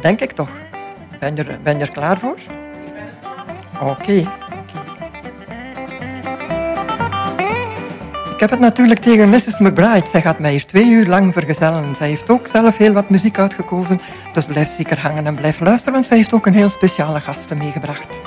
Denk ik toch. Ben je er, ben je klaar voor? Oké. Ik heb het natuurlijk tegen Mrs. McBride. Zij gaat mij hier twee uur lang vergezellen. Zij heeft ook zelf heel wat muziek uitgekozen. Dus blijf zeker hangen en blijf luisteren. Zij heeft ook een heel speciale gasten meegebracht.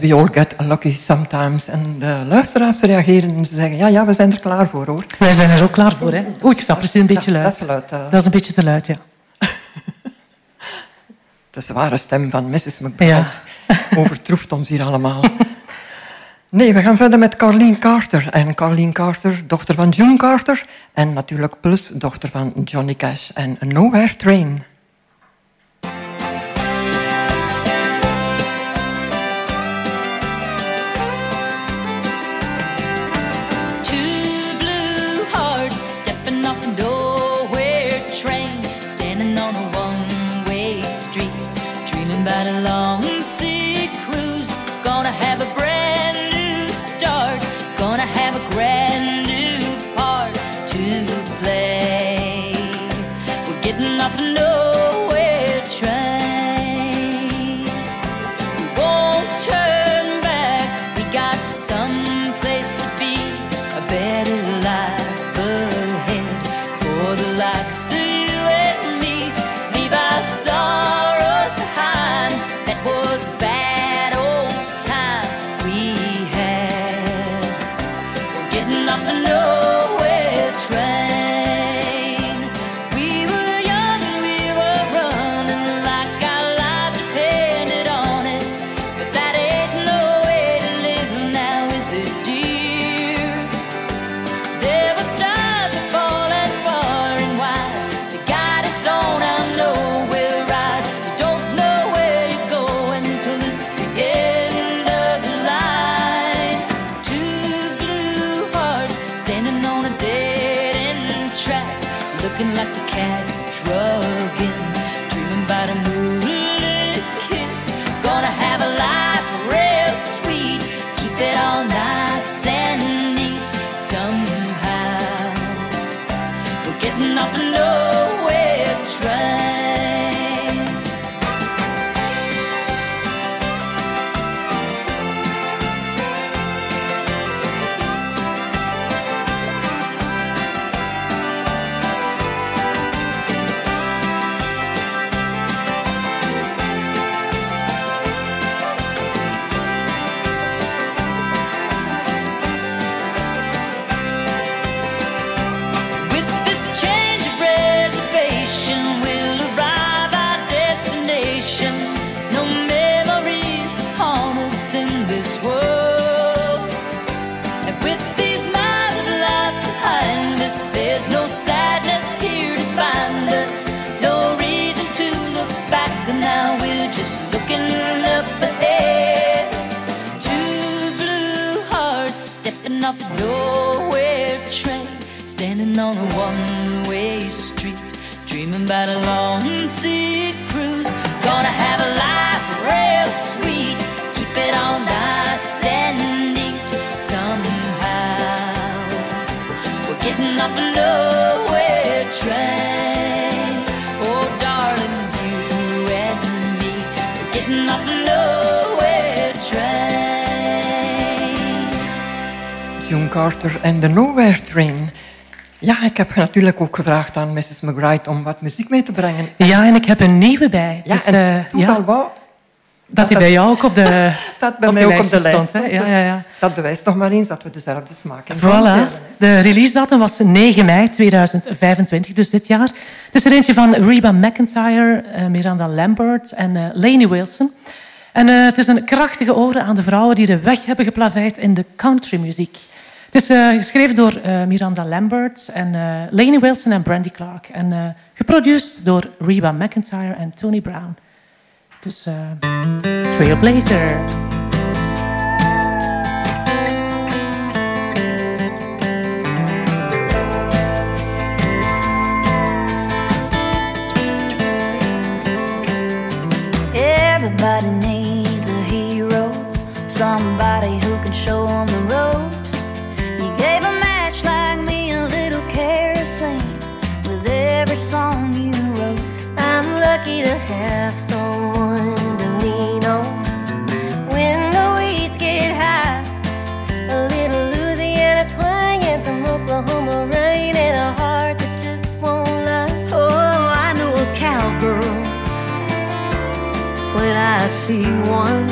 we all get unlucky sometimes. En de luisteraars reageren en ze zeggen, ja, ja, we zijn er klaar voor hoor. Wij zijn er ook klaar voor, hè. Oeh, ik sta precies een beetje luid. Dat, is luid. Eh. Dat is een beetje te luid, ja. de zware stem van Mrs. McBride overtroeft ons hier allemaal. Nee, we gaan verder met Carleen Carter. En Carleen Carter, dochter van June Carter. En natuurlijk plus dochter van Johnny Cash en Nowhere Train. Carter en de Nowhere Train. Ja, ik heb natuurlijk ook gevraagd aan Mrs. McBride om wat muziek mee te brengen. Ja, en ik heb een nieuwe bij. Ja, Dus, en toeval ja, wou dat hij bij jou ook op de dat bij op mij ook op de lijst stond. stond. Ja, ja, ja. Dat bewijst nog maar eens dat we dezelfde smaak hebben. Voilà. De release datum was 9 mei 2025, dus dit jaar. Het is er eentje van Reba McIntyre, eh, Miranda Lambert en eh Lainey Wilson. En het is een krachtige ode aan de vrouwen die de weg hebben geplaveid in de countrymuziek. Het is eh, geschreven door eh, Miranda Lambert en Lainey Wilson en Brandy Clark. En geproduceerd door Reba McIntyre en Tony Brown. Dus Trailblazer. See one.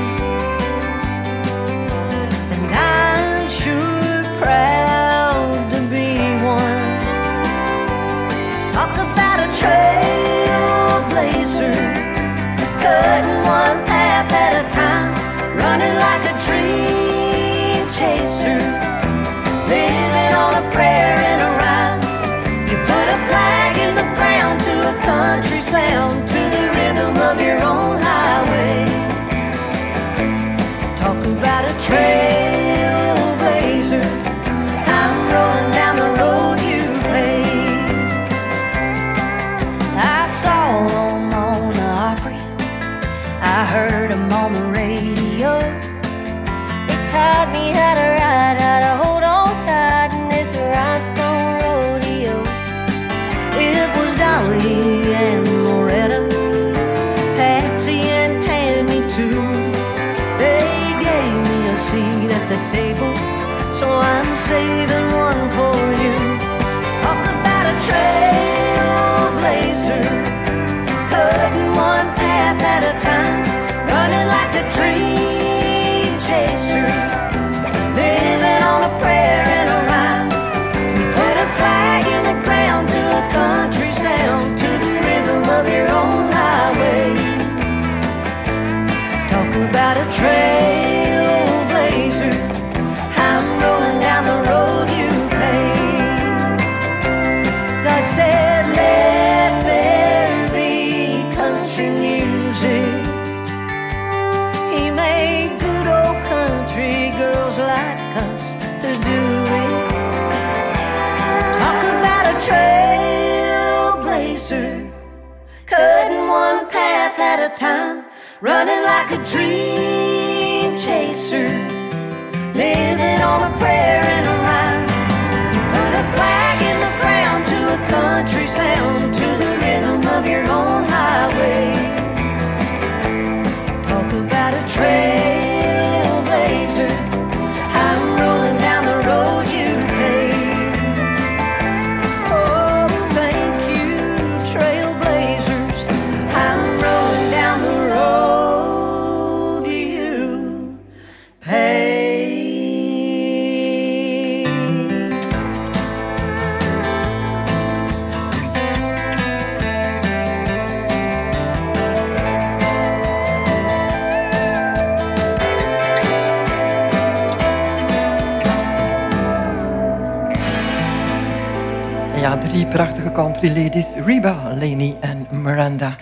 Trailblazer. I'm rolling down the road you paved. God said, Let there be country music. He made good old country girls like us to do it. Talk about a trailblazer, cutting one path at a time, running like a dream living on a prayer and a rhyme. You put a flag in the ground to a country sound. Country ladies, Reba, Leni en Miranda.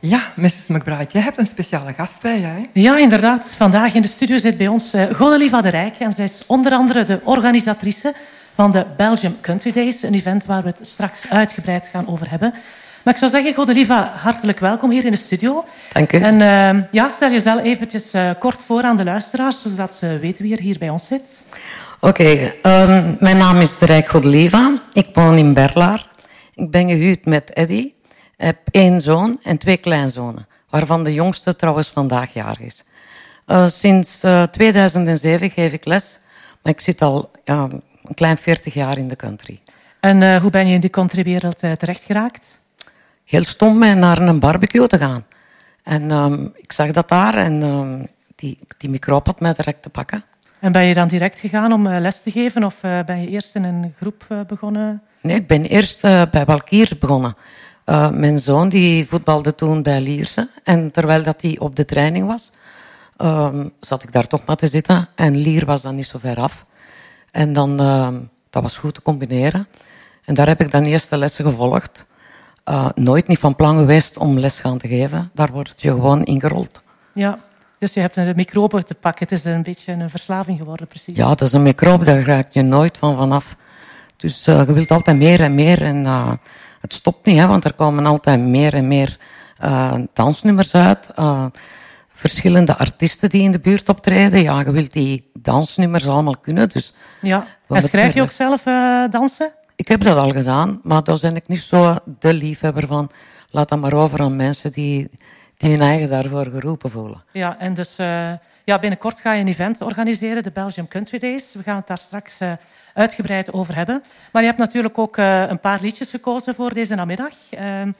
Ja, Mrs. McBride, jij hebt een speciale gast bij je. hè? Ja, inderdaad. Vandaag in de studio zit bij ons uh, Godeliva de Rijk. En zij is onder andere de organisatrice van de Belgium Country Days. Een event waar we het straks uitgebreid gaan over hebben. Maar ik zou zeggen, Godeliva, hartelijk welkom hier in de studio. Dank u. En uh, ja, stel jezelf eventjes uh, kort voor aan de luisteraars, zodat ze weten wie er hier bij ons zit. Oké, okay, um, mijn naam is de Rijk Godeliva. Ik woon in Berlaar. Ik ben gehuwd met Eddy. Heb één zoon en twee kleinzonen, waarvan de jongste trouwens vandaag jarig is. Uh, sinds 2007 geef ik les, maar ik zit al een klein 40 jaar in de country. En hoe ben je in die countrywereld terecht geraakt? heel stom mee naar een barbecue te gaan. En um, ik zag dat daar en um, die, die microop had mij direct te pakken. En ben je dan direct gegaan om les te geven of ben je eerst in een groep begonnen? Nee, ik ben eerst bij Balkiers begonnen. mijn zoon die voetbalde toen bij Lierse. En terwijl dat hij op de training was, um, zat ik daar toch maar te zitten. En Lier was dan niet zo ver af. En dan, dat was goed te combineren. En daar heb ik dan eerst de lessen gevolgd. Uh, nooit niet van plan geweest om les gaan te geven. Daar wordt je gewoon ingerold. Ja, dus je hebt een microbe te pakken. Het is een beetje een verslaving geworden, precies. Ja, dat is een microbe, daar raak je nooit van vanaf. Dus uh, je wilt altijd meer en meer. En uh, het stopt niet, hè, want er komen altijd meer en meer dansnummers uit. verschillende artiesten die in de buurt optreden. Ja, je wilt die dansnummers allemaal kunnen. Dus ja. En schrijf je ook zelf dansen? Ik heb dat al gedaan, maar daar ben ik niet zo de liefhebber van. Laat dat maar over aan mensen die, die hun eigen daarvoor geroepen voelen. Ja, en dus ja, binnenkort ga je een event organiseren, de Belgium Country Days. We gaan het daar straks uitgebreid over hebben. Maar je hebt natuurlijk ook uh, een paar liedjes gekozen voor deze namiddag. Ehm,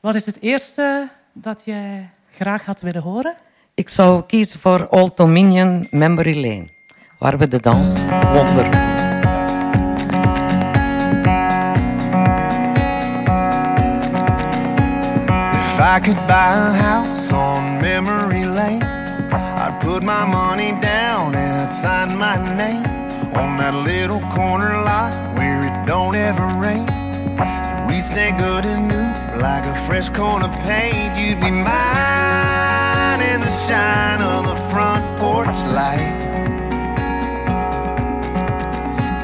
wat is het eerste dat je graag had willen horen? Ik zou kiezen voor Old Dominion Memory Lane, waar we de dans wonder. If I could buy a house on memory lane, I'd put my money down and I'd sign my name on that little corner lot where it don't ever rain. We'd stay good as new, like a fresh coat of paint. You'd be mine in the shine of the front porch light.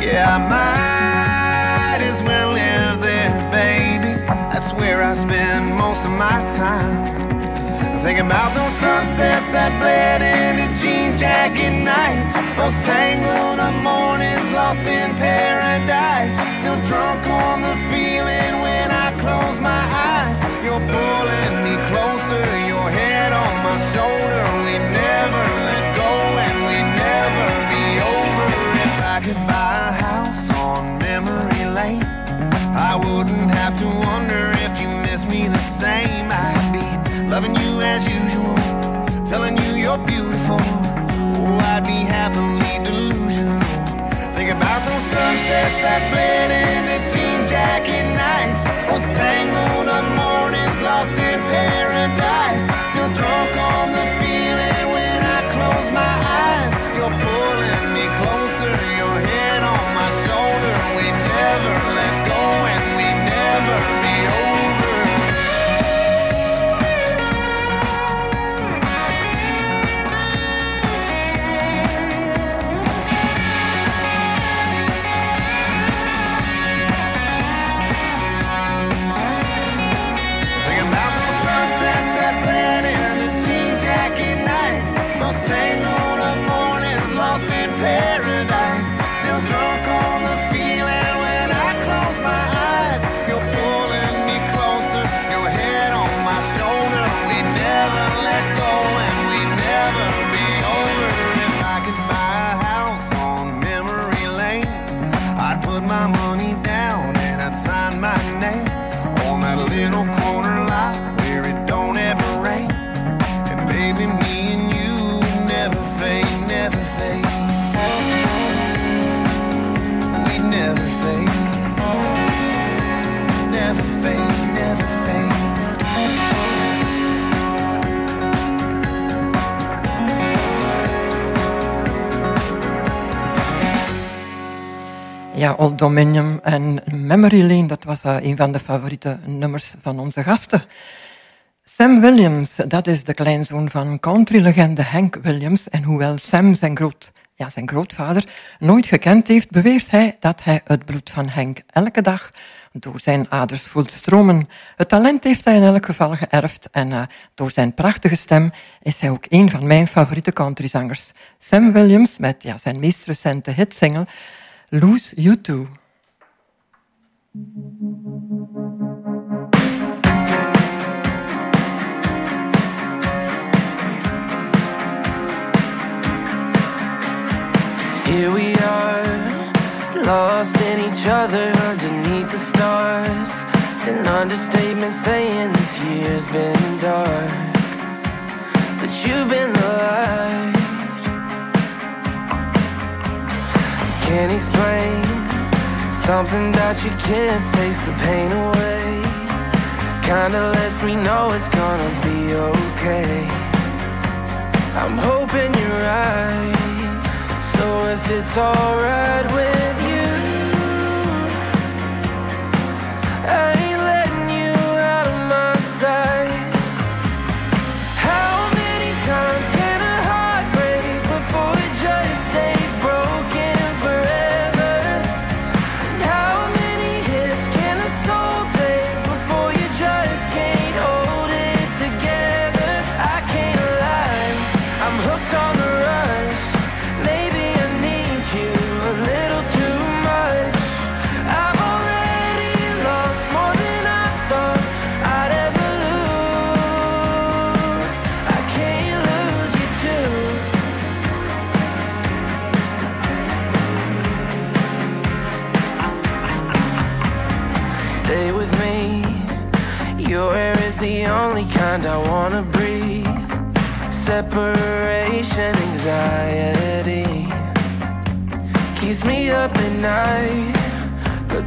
Yeah, I might as well live there, baby. That's where I spend most of my time. Thinking about those sunsets that bled into jean jacket nights. Those tangled up mornings lost in paradise. Still drunk on the feeling when I close my eyes. You're pulling me closer, your head on my shoulder. We never let go and we never be over. If I could buy a house on memory lane. I wouldn't as usual, telling you you're beautiful. Oh, I'd be happily delusional. Think about those sunsets that bled into jean jacket nights. Those tangled Ja, Old Dominion en Memory Lane, dat was eh, een van de favoriete nummers van onze gasten. Sam Williams, dat is de kleinzoon van countrylegende Hank Williams. En hoewel Sam zijn, groot, ja, zijn grootvader nooit gekend heeft, beweert hij dat hij het bloed van Hank elke dag door zijn aders voelt stromen. Het talent heeft hij in elk geval geërfd en eh, door zijn prachtige stem is hij ook een van mijn favoriete countryzangers. Sam Williams met ja, zijn meest recente hitsingle Lose You Too. Here we are, lost in each other underneath the stars. It's an understatement saying this year's been dark, but you've been the Can't explain something that you kiss takes the pain away. Kinda lets me know it's gonna be okay. I'm hoping you're right. So if it's alright with you, I kind I wanna breathe. Separation anxiety keeps me up at night. But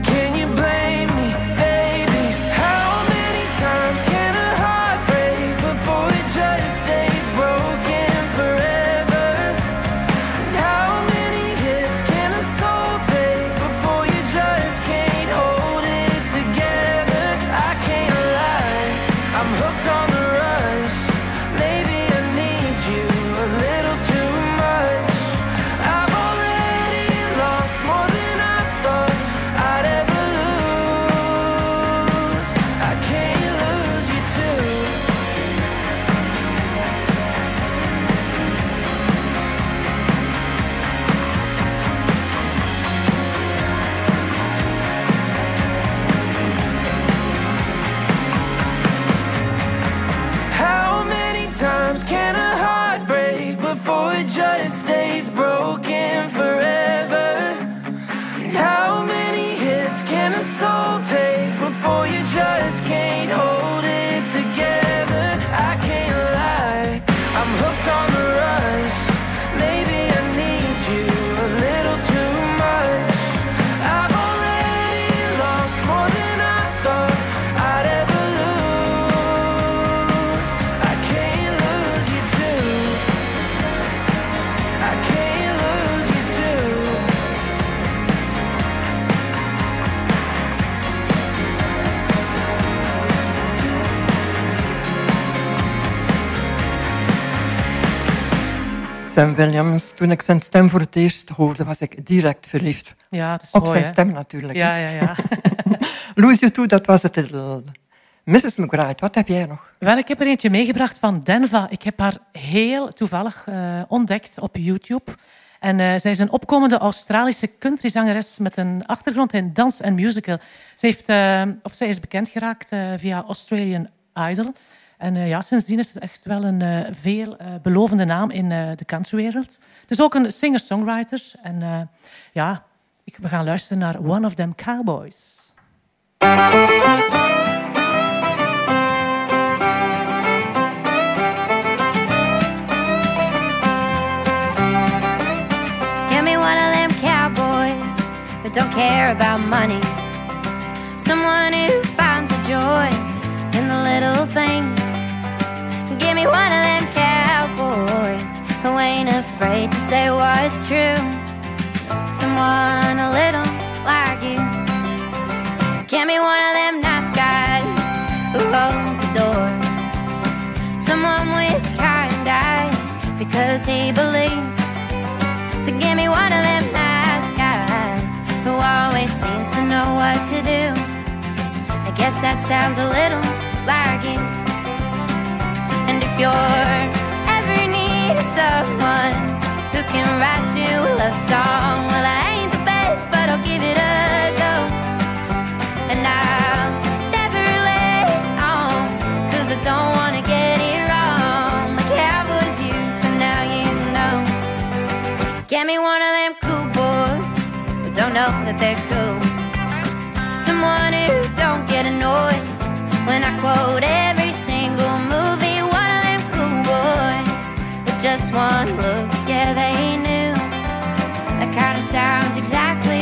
Sam Williams, toen ik zijn stem voor het eerst hoorde, was ik direct verliefd. Ja, dat is Op mooi, zijn hè? stem natuurlijk. Ja, ja, ja. Lose You Too, dat was titel. Mrs. McBride, wat heb jij nog? Wel, ik heb er eentje meegebracht van Denva. Ik heb haar heel toevallig eh, ontdekt op YouTube. En eh, zij is een opkomende Australische countryzangeres met een achtergrond in dans en musical. Ze heeft, eh, of zij is bekend geraakt via Australian Idol. En eh, ja, sindsdien is het echt wel een eh, veel eh, naam in de countrywereld. Het is ook een singer-songwriter. En ja, ik, we gaan luisteren naar One of Them Cowboys. Give me one of them cowboys that don't care about money. Someone who finds a joy in the little things. Me one of them cowboys who ain't afraid to say what's true. Someone a little like you. Give me one of them nice guys who holds the door. Someone with kind eyes because he believes. So give me one of them nice guys who always seems to know what to do. I guess that sounds a little like you. You're ever need someone who can write you a love song, well, I ain't the best, but I'll give it a go. And I'll never let on, cause I don't wanna get it wrong. Like I was you, so now you know. Get me one of them cool boys who don't know that they're cool. Someone who don't get annoyed when I quote every just one look, yeah, they knew. That kind of sounds exactly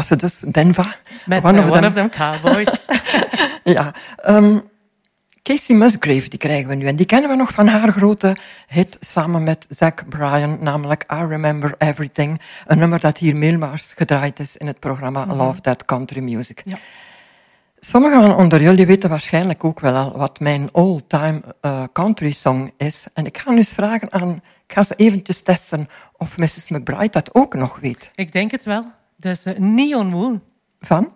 was het dus. Denva. Met One of One them. of Them Cowboys. Ja, ehm, Casey Musgrave, die krijgen we nu. En die kennen we nog van haar grote hit samen met Zac Bryan, namelijk I Remember Everything. Een nummer dat hier meermaals gedraaid is in het programma Love That Country Music. Ja. Sommigen onder jullie weten waarschijnlijk ook wel al wat mijn all-time eh, country song is. En ik ga nu eens vragen aan, ik ga ze eventjes testen of Mrs. McBride dat ook nog weet. Ik denk het wel. Dus eh, Neon Moon. Van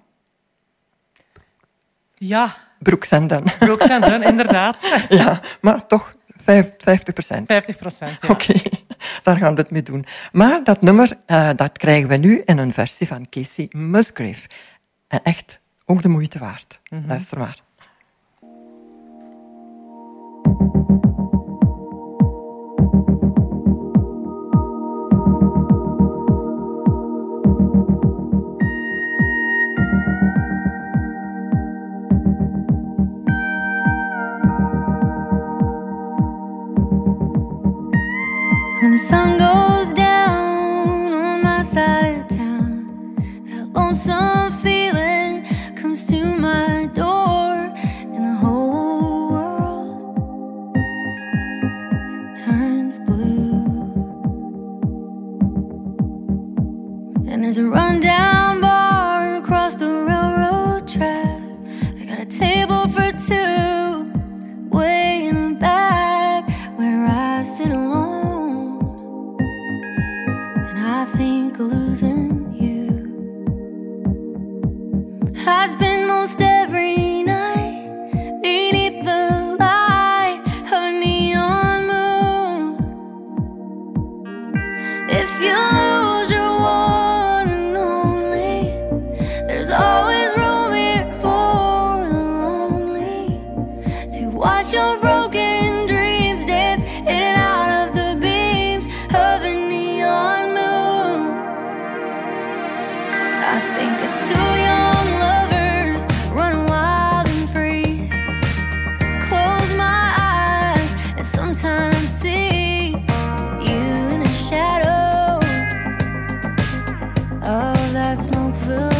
Ja, Brooks Dunn. Dunn, inderdaad. ja, maar toch vijf- 50 procent. 50 procent, ja. Oké, daar gaan we het mee doen. Maar dat nummer, eh, dat krijgen we nu in een versie van Casey Musgrave. En echt ook de moeite waard. Luister maar. The sun goes down on my side of town, that lonesome feeling comes to my door, and the whole world turns blue. And there's a rundown that smoke filled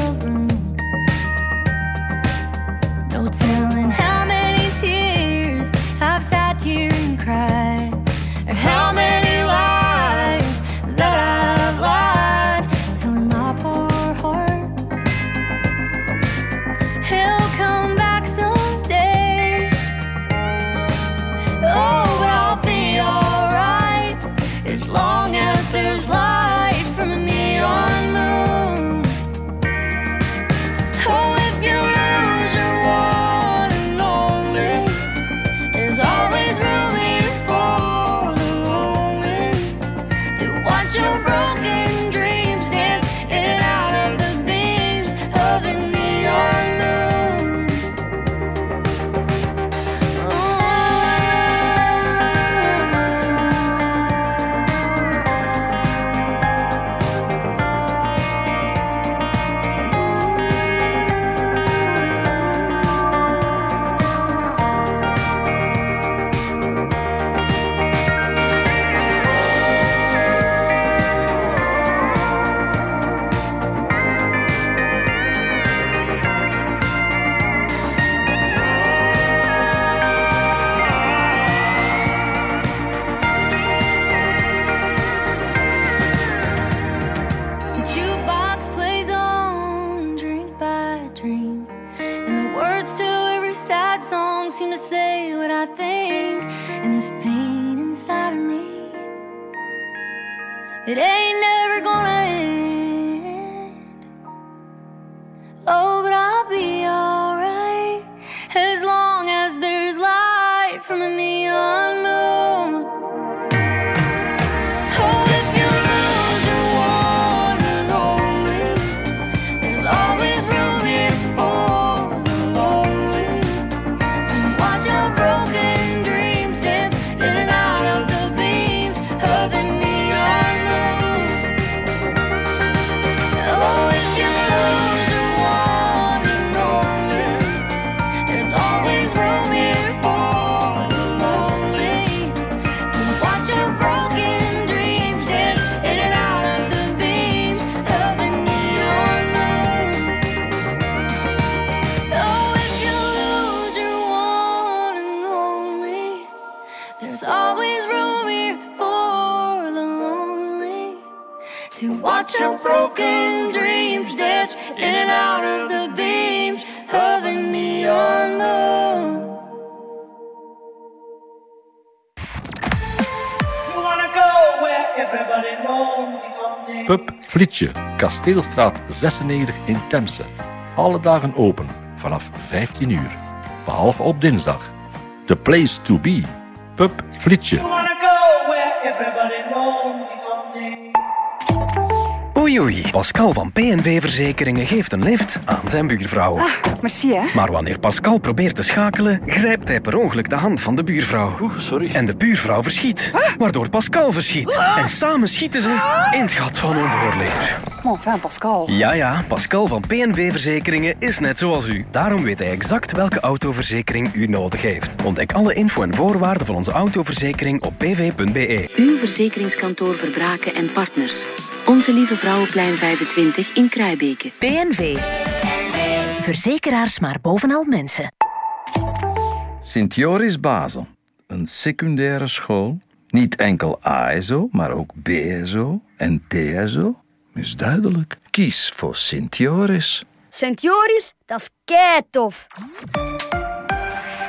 Kasteelstraat 96 in Temse. Alle dagen open, vanaf 15 uur. Behalve op dinsdag. The place to be. Pub Flitsje. Oei oei, Pascal van PNV Verzekeringen geeft een lift aan zijn buurvrouw. Merci, hè? Maar wanneer Pascal probeert te schakelen, grijpt hij per ongeluk de hand van de buurvrouw. Oeh, sorry. En de buurvrouw verschiet, waardoor Pascal verschiet. En samen schieten ze in het gat van hun voorleer. Enfin, Pascal. Ja, ja, Pascal van PNV Verzekeringen is net zoals u. Daarom weet hij exact welke autoverzekering u nodig heeft. Ontdek alle info en voorwaarden van onze autoverzekering op pv.be. Uw verzekeringskantoor Verbraken en Partners. Onze Lieve Vrouwenplein 25 in Kruibeke. PNV. Verzekeraars maar bovenal mensen. Sint-Joris Basel, een secundaire school. Niet enkel ASO, maar ook BSO en TSO. Is duidelijk. Kies voor Sint-Joris. Sint Joris, dat is kei tof.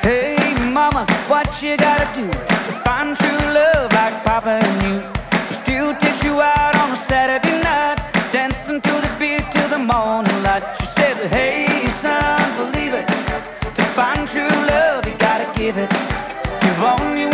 Hey mama, what you gotta do to find true love like Papa and you? Still takes you out on a Saturday night, dancing to the beat till the morning light. She said, Hey son, believe it. To find true love, you gotta give it. You've only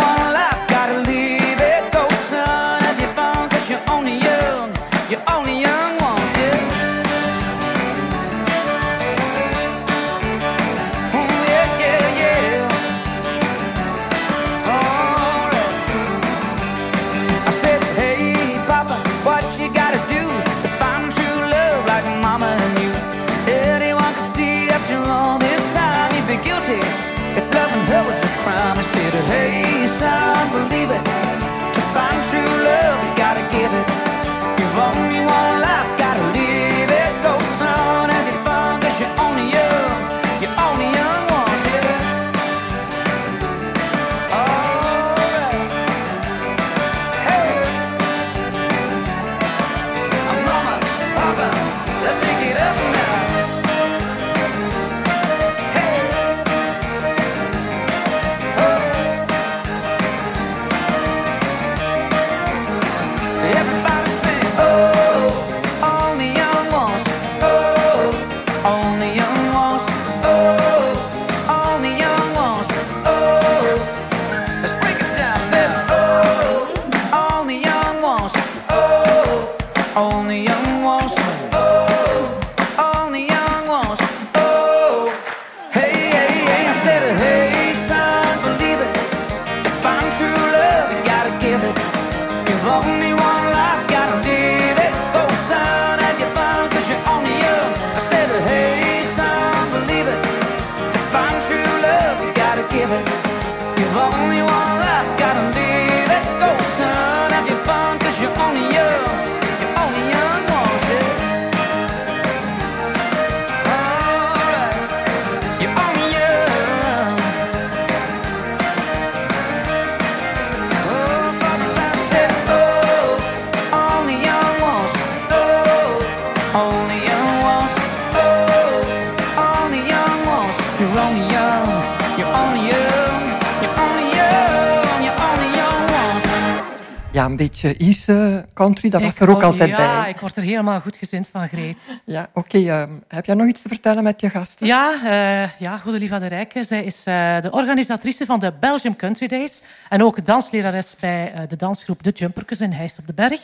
Ja, een beetje Ease country, dat was er ook altijd ja, bij. ik word er helemaal goed gezind van, Greet. Ja, oké. ehm, heb jij nog iets te vertellen met je gasten? Ja, eh ja goede Liva de Rijke. Zij is eh, de organisatrice van de Belgium Country Days. En ook danslerares bij eh, de dansgroep De Jumperkes in Heist op de Berg.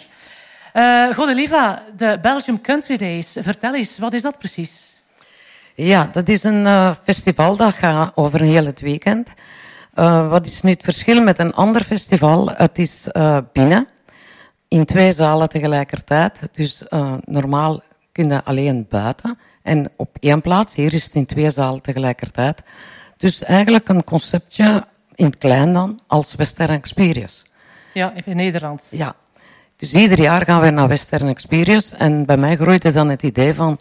Eh goede Liva, de Belgium Country Days. Vertel eens, wat is dat precies? Ja, dat is een eh, festival dat gaat over een heel het weekend. Eh, wat is nu het verschil met een ander festival? Het is eh, binnen, in twee zalen tegelijkertijd. Dus eh, normaal kun je alleen buiten. En op één plaats, hier is het in twee zalen tegelijkertijd. Dus eigenlijk een conceptje in het klein dan, als Western Experience. Ja, in Nederland. Ja. Dus ieder jaar gaan we naar Western Experience. En bij mij groeide dan het idee van...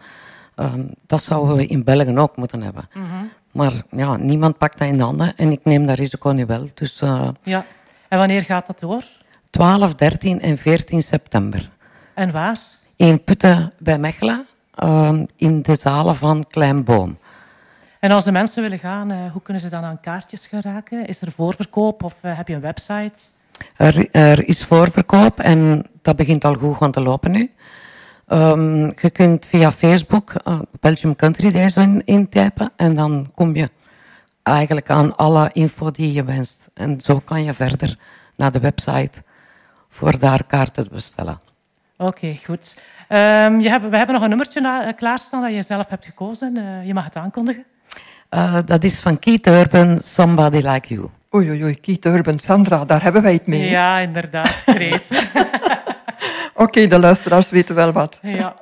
dat zouden we in België ook moeten hebben. Mhm. Maar ja, niemand pakt dat in de handen. En ik neem dat risico nu wel. Dus eh, Ja. En wanneer gaat dat door? 12, 13 en 14 september. En waar? In Putten bij Mechelen. ehm, in de zalen van Kleinboom. En als de mensen willen gaan, eh, hoe kunnen ze dan aan kaartjes geraken? Is er voorverkoop of eh, heb je een website? Er, er is voorverkoop en dat begint al goed gaan te lopen nu. Ehm, je kunt via Facebook eh, Belgium Country Days in- intypen en dan kom je eigenlijk aan alle info die je wenst. En zo kan je verder naar de website voor daar kaarten te bestellen. Oké, goed. Ehm, je hebt, we hebben nog een nummertje na, eh, klaarstaan dat je zelf hebt gekozen. Eh, je mag het aankondigen. Eh, dat is van Keith Urban, Somebody Like You. Oei, oei, oei, Keith Urban, Sandra, daar hebben wij het mee. Ja, inderdaad. Greet. Oké, de luisteraars weten wel wat. ja.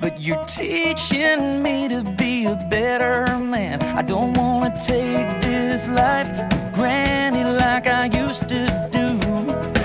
But you're teaching me to be a better man. I don't wanna take this life for granted like I used to do.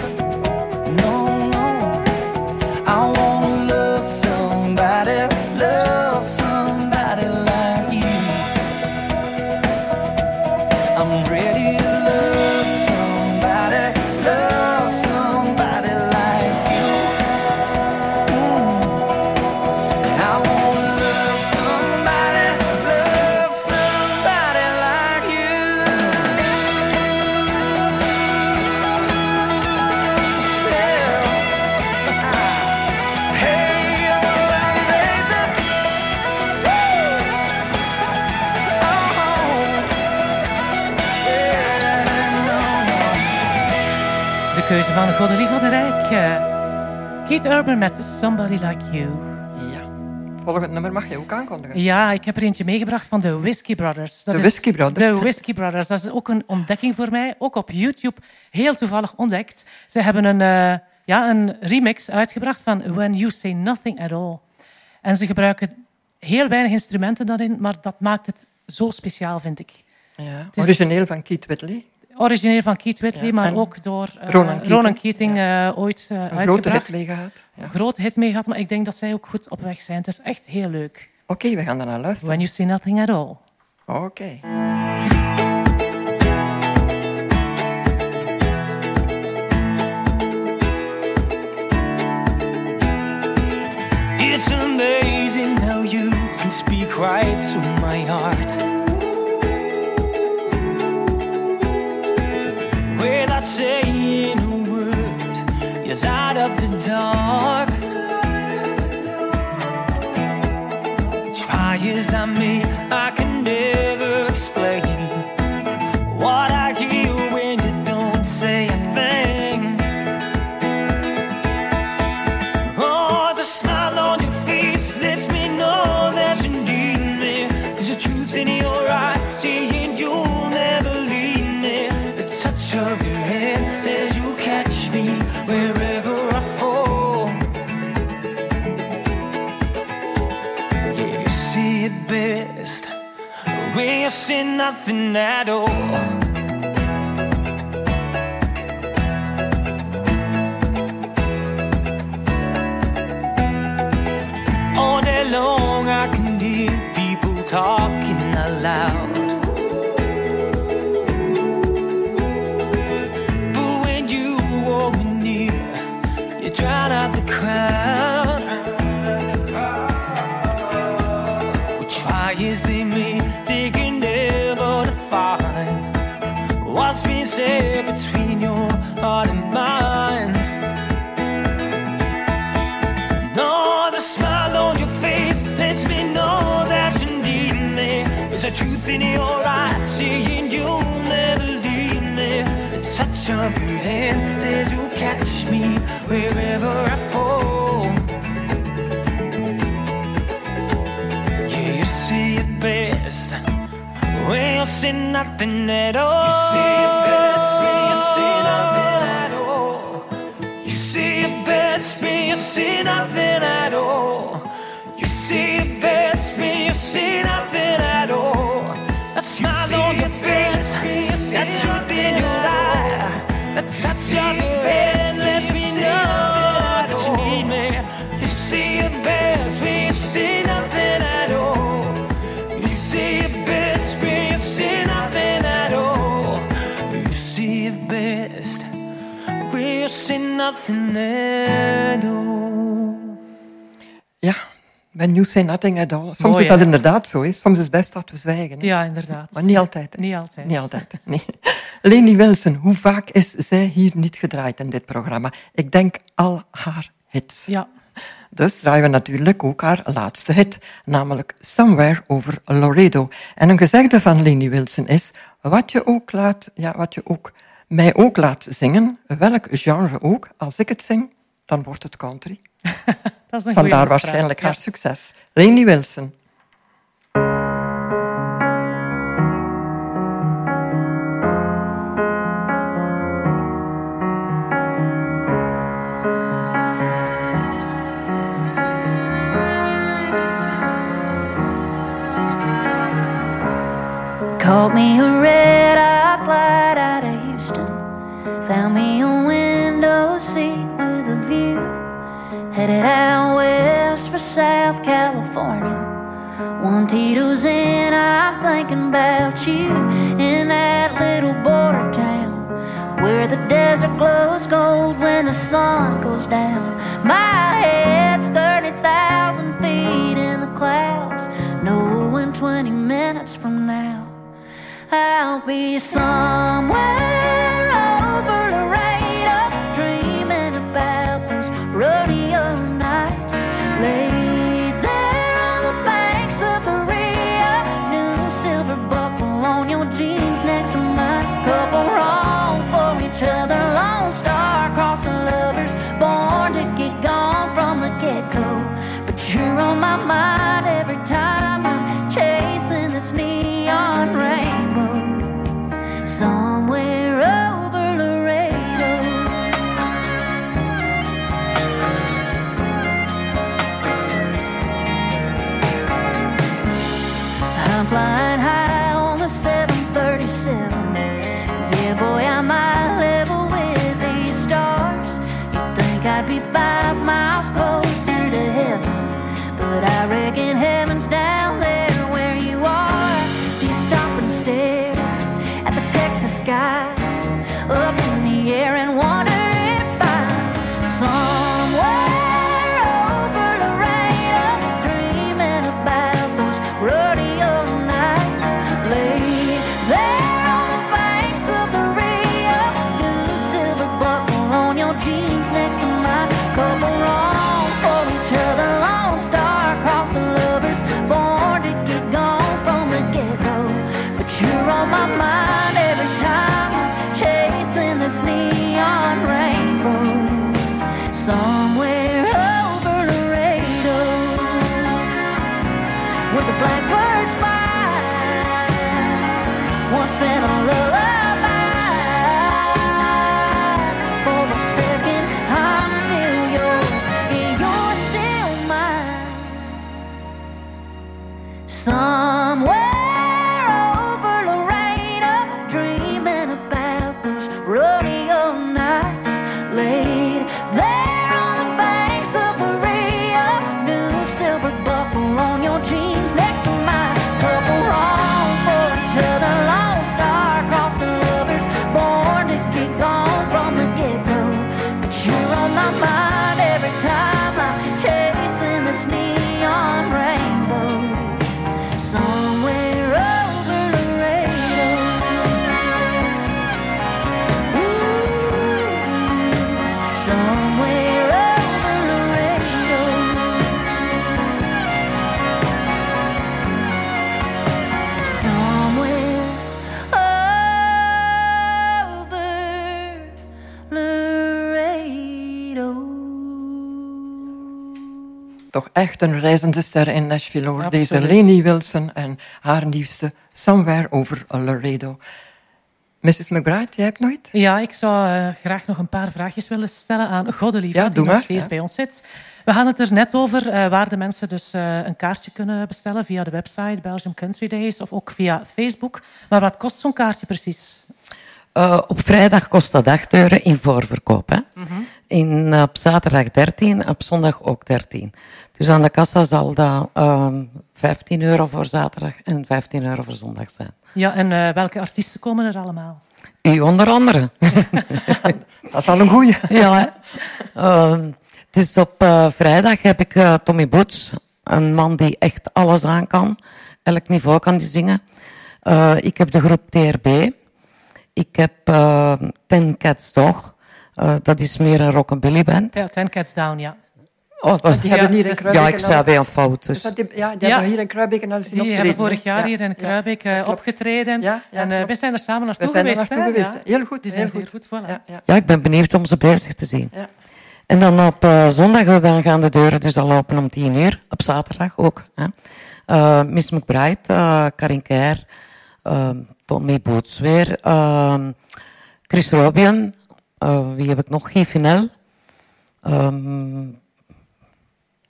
Keuze van Godelie van de Rijk. Eh, Keith Urban met Somebody Like You. Volgend nummer mag je ook aankondigen. Ja, ik heb er eentje meegebracht van de Whiskey Brothers. Dat De is- Whiskey Brothers. De Whiskey Brothers. Dat is ook een ontdekking voor mij. Ook op YouTube heel toevallig ontdekt. Ze hebben een, eh, ja, een remix uitgebracht van When You Say Nothing At All. En ze gebruiken heel weinig instrumenten daarin, maar dat maakt het zo speciaal, vind ik. Ja, Het is- origineel van Keith Whitley. Origineel van Keith Whitley, Ja, maar en ook door eh, Ronan Keating. Keating eh, ooit eh, Een grote uitgebracht. hit mee gehad. Een grote hit mee gehad, maar ik denk dat zij ook goed op weg zijn. Het is echt heel leuk. Oké, we gaan daarna luisteren. When You Say Nothing At All. Oké. It's amazing how you can speak right to my heart. Without saying a word, you light up the dark. Try as I may, see nothing at all. All day long I can hear people talking out loud. But when you walk near, you drown out the crowd. Touch hand says you'll catch me wherever I fall. Yeah, you see it best when you see nothing at all. You see it best when you see nothing at all. You see it best when you see nothing at all. You see it best when you see nothing that touch of your hand lets me know that you need me. You see it best when you see nothing at all. You see it best when you see nothing at all. You see it best when you see nothing at all. You say nothing at all. Soms Mooi, is dat hè? inderdaad zo. Hè. Soms is het best dat we zwijgen. Hè. Ja, inderdaad. Maar niet altijd. Hè. Niet altijd. Niet altijd. Nee. Leni Wilson, hoe vaak is zij hier niet gedraaid in dit programma? Ik denk al haar hits. Ja. Dus draaien we natuurlijk ook haar laatste hit, namelijk Somewhere over Laredo. En een gezegde van Leni Wilson is, wat je ook laat, ja, wat je ook mij ook laat zingen, welk genre ook, als ik het zing, dan wordt het country. Dat is Vandaar waarschijnlijk ja. haar succes. Leni Wilson. Me a red Headed out west for South California. One Tito's in, I'm thinking about you in that little border town where the desert glows gold when the sun goes down. My head's 30,000 feet in the clouds, knowing 20 minutes from now. I'll be somewhere Some echt een reizende ster in Nashville hoor. Deze. Leni Wilson en haar nieuwste Somewhere Over Laredo. Mrs. McBride, jij hebt nooit? Ja, ik zou eh, graag nog een paar vraagjes willen stellen aan Godelieve, Ja, die nog maar, steeds ja. bij ons zit. We hadden het er net over, eh, waar de mensen dus eh, een kaartje kunnen bestellen via de website Belgium Country Days of ook via Facebook. Maar wat kost zo'n kaartje precies? Eh, op vrijdag kost dat 8 euro in voorverkoop. Hè? Mhm. In, op zaterdag 13, op zondag ook 13. Dus aan de kassa zal dat ehm 15 euro voor zaterdag en 15 euro voor zondag zijn. Ja, en eh, welke artiesten komen er allemaal? U onder andere. dat is al een goeie. Ja. Ehm, dus op eh, vrijdag heb ik eh, Tommy Boots, een man die echt alles aan kan. Elk niveau kan die zingen. Eh, ik heb de groep TRB. Ik heb eh, Ten Cats Dog. Eh, dat is meer een rockabilly band. Ja, Ten Cats Down, ja. Oh, was Die hebben hier in ja, Kruibeke ik sta bij een fout. Dus. Dus dat die, ja, die Ja. hebben hier in Kruibeke al zien Die optreden. hebben vorig jaar Ja, hier in ja. Kruibeke eh, opgetreden. Ja, ja, en eh, klopt. wij zijn er samen naartoe We zijn er geweest. naartoe geweest. Ja. Heel goed, Die zijn heel goed. voilà. Ja, ja. Ja, ik ben benieuwd om ze bezig te zien. Ja. En dan op eh, zondag dan gaan de deuren dus al open om tien uur. Op zaterdag ook. Hè. Eh, Miss McBride, eh Karin Keir, eh, Tommy Boots weer, eh, Chris Robin, eh, wie heb ik nog? Finel. Ehm,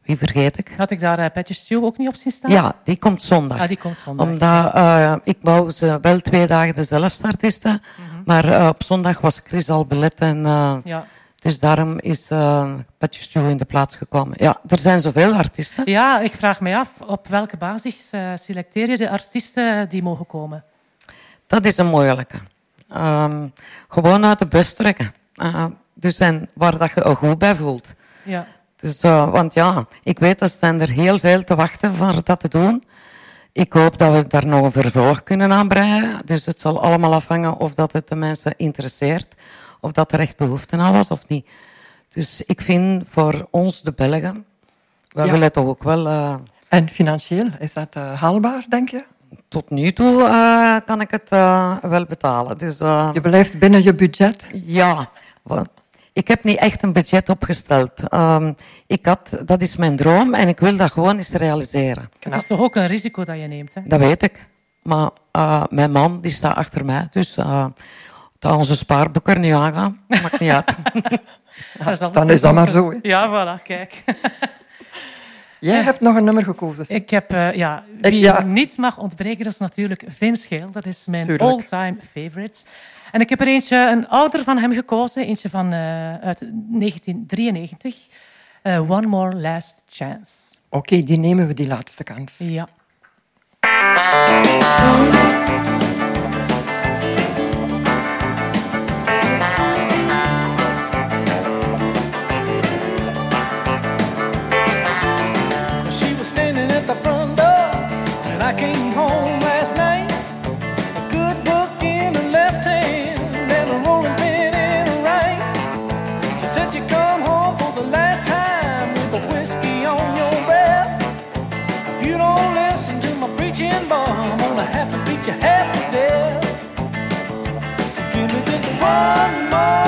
wie vergeet ik? Had ik daar uh, Patty Stew ook niet op zien staan? Ja, die komt zondag. Ah, die komt zondag. Omdat uh, ik wou ze wel twee dagen dezelfde artiesten, mm -hmm. maar uh, op zondag was Chris al belet en ja. dus daarom is uh, Patty Stew in de plaats gekomen. Ja, er zijn zoveel artiesten. Ja, ik vraag mij af, op welke basis selecteer je de artiesten die mogen komen? Dat is een moeilijke. Um, gewoon uit de bus trekken. Uh, dus en waar dat je je goed bij voelt. Ja. Dus, uh, want ja, ik weet, zijn er heel veel te wachten voor dat te doen. Ik hoop dat we daar nog een vervolg kunnen aanbrengen. Dus het zal allemaal afhangen of dat het de mensen interesseert. Of dat er echt behoefte aan was of niet. Dus ik vind voor ons, de Belgen, we ja. willen toch ook wel... Uh, en financieel, is dat uh, haalbaar, denk je? Tot nu toe uh, kan ik het wel betalen. Dus, je blijft binnen je budget? Ja, want ik heb niet echt een budget opgesteld. Ehm, ik had, dat is mijn droom en ik wil dat gewoon eens realiseren. Het is toch ook een risico dat je neemt, hè? Dat weet ik. Maar eh, mijn man die staat achter mij, dus uh, dat onze spaarboek er niet aangaan, maakt niet uit. dan is dat maar zo. Hè. Ja, voilà, kijk. Jij hebt nog een nummer gekozen. Ik heb, uh, ja, wie Ik- ja. niet mag ontbreken, dat is natuurlijk Vince Geel. Dat is mijn all-time favorites. En ik heb er eentje, een ouder van hem gekozen, eentje van, eh, uit 1993. Eh, One More Last Chance. Oké, die nemen we die laatste kans. Ja. You have to death. Give me just one more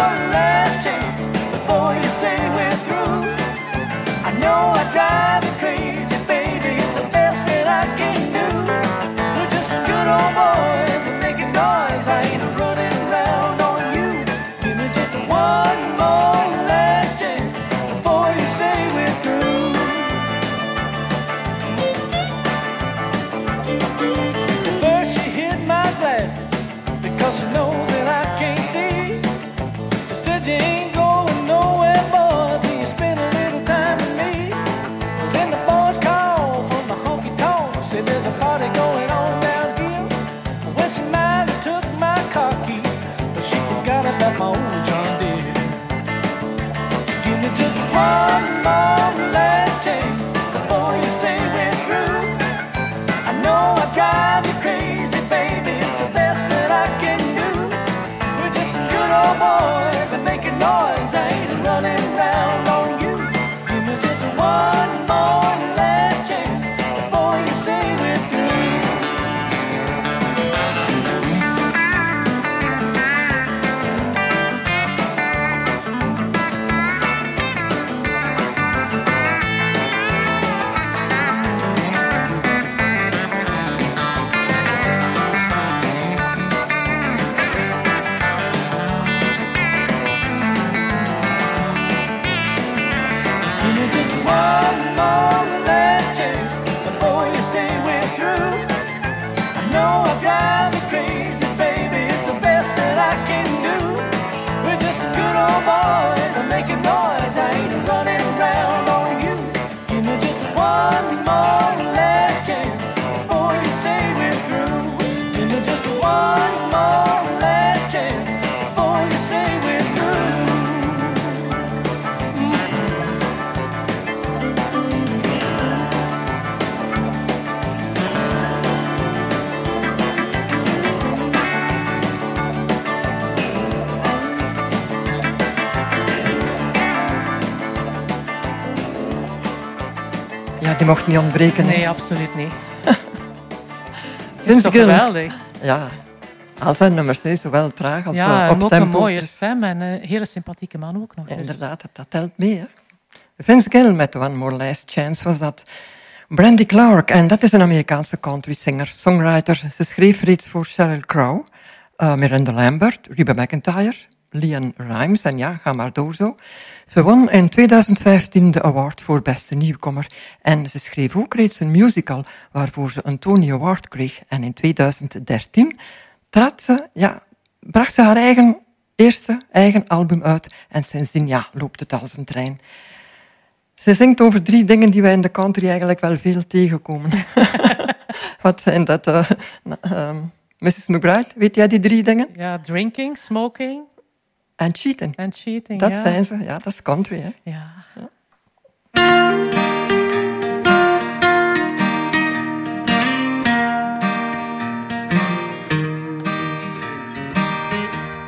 die mocht niet ontbreken. Nee, absoluut niet. Vince toch Gill. geweldig? Ja, al zijn nummers, zowel traag als Ja, en ook op een mooie Dus, stem en een hele sympathieke man ook nog. ja, dus- inderdaad, dat, telt mee. Hè. Vince Gill met One More Last Chance was dat. Brandy Clark, en dat is een Amerikaanse country singer, songwriter. Ze schreef reeds voor Sheryl Crow, eh, Miranda Lambert, Reba McIntyre, Leanne Rimes en ja, ga maar door zo. Ze won in 2015 de award voor beste nieuwkomer en ze schreef ook reeds een musical waarvoor ze een Tony Award kreeg. En in 2013 trad ze, ja, bracht ze haar eigen eerste eigen album uit en sindsdien ja, loopt het als een trein. Ze zingt over drie dingen die wij in de country eigenlijk wel veel tegenkomen. Wat zijn dat? eh, na- ehm, Mrs. McBride, weet jij die drie dingen? Ja, drinking, smoking En cheating. en cheating. Dat ja. zijn ze. Ja, dat is country. Hè. Ja.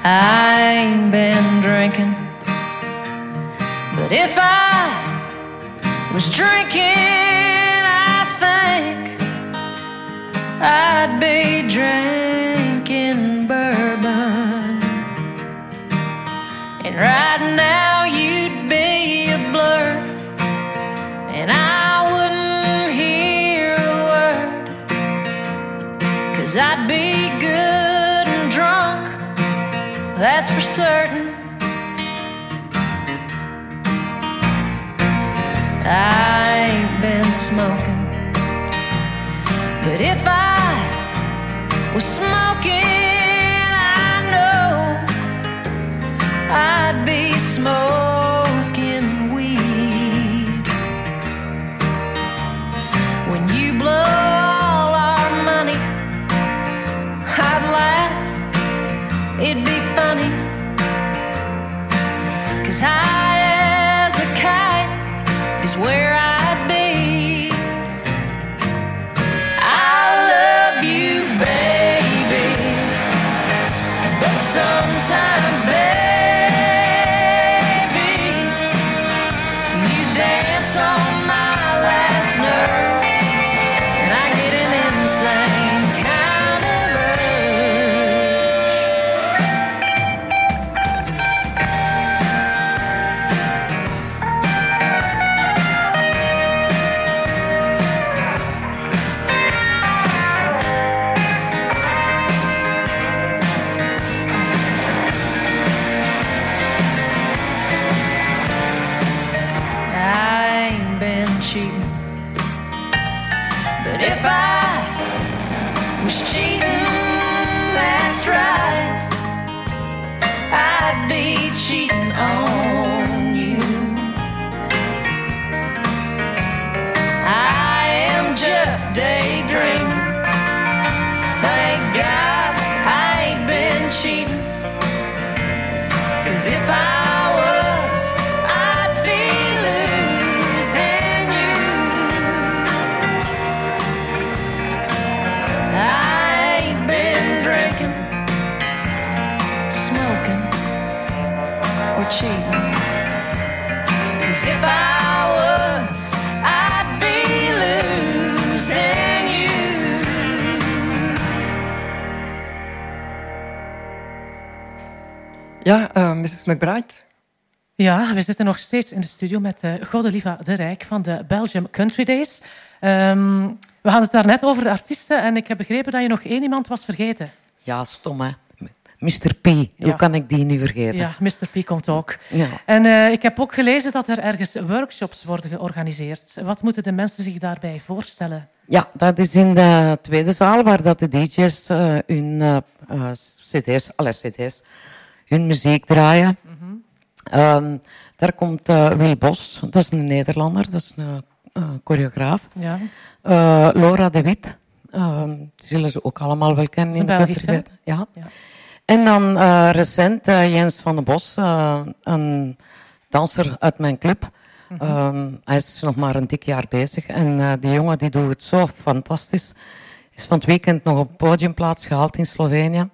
I ain't been drinking, but if I was drinking, I think I'd be drinking Right now you'd be a blur, and I wouldn't hear a word. Cause I'd be good and drunk, that's for certain. I ain't been smoking, but if I was smoking, I know I be smoking weed. When you blow all our money, I'd laugh, it'd be Ja, eh, Mrs. McBride. Ja, we zitten nog steeds in de studio met uh, Godeliva de Rijk van de Belgium Country Days. Ehm, we hadden het daar net over de artiesten en ik heb begrepen dat je nog één iemand was vergeten. Ja, stom hè. Mr. P, hoe kan ik die nu vergeten? Ja, Mr. P komt ook. Ja. En eh, ik heb ook gelezen dat er ergens workshops worden georganiseerd. Wat moeten de mensen zich daarbij voorstellen? Ja, dat is in de tweede zaal waar dat de DJ's eh, hun eh, eh, CD's, alle CD's, hun muziek draaien. Ehm, daar komt eh, Wil Bos, dat is een Nederlander, dat is een eh, choreograaf. Ja. Eh, Laura de Wit, ehm, die zullen ze ook allemaal wel kennen. In de country. Ja. En dan recent Jens van den Bos, een danser uit mijn club. Mhm. Ehm, hij is nog maar een dik jaar bezig. En die jongen die doet het zo fantastisch. Is van het weekend nog op podiumplaats gehaald in Slovenië.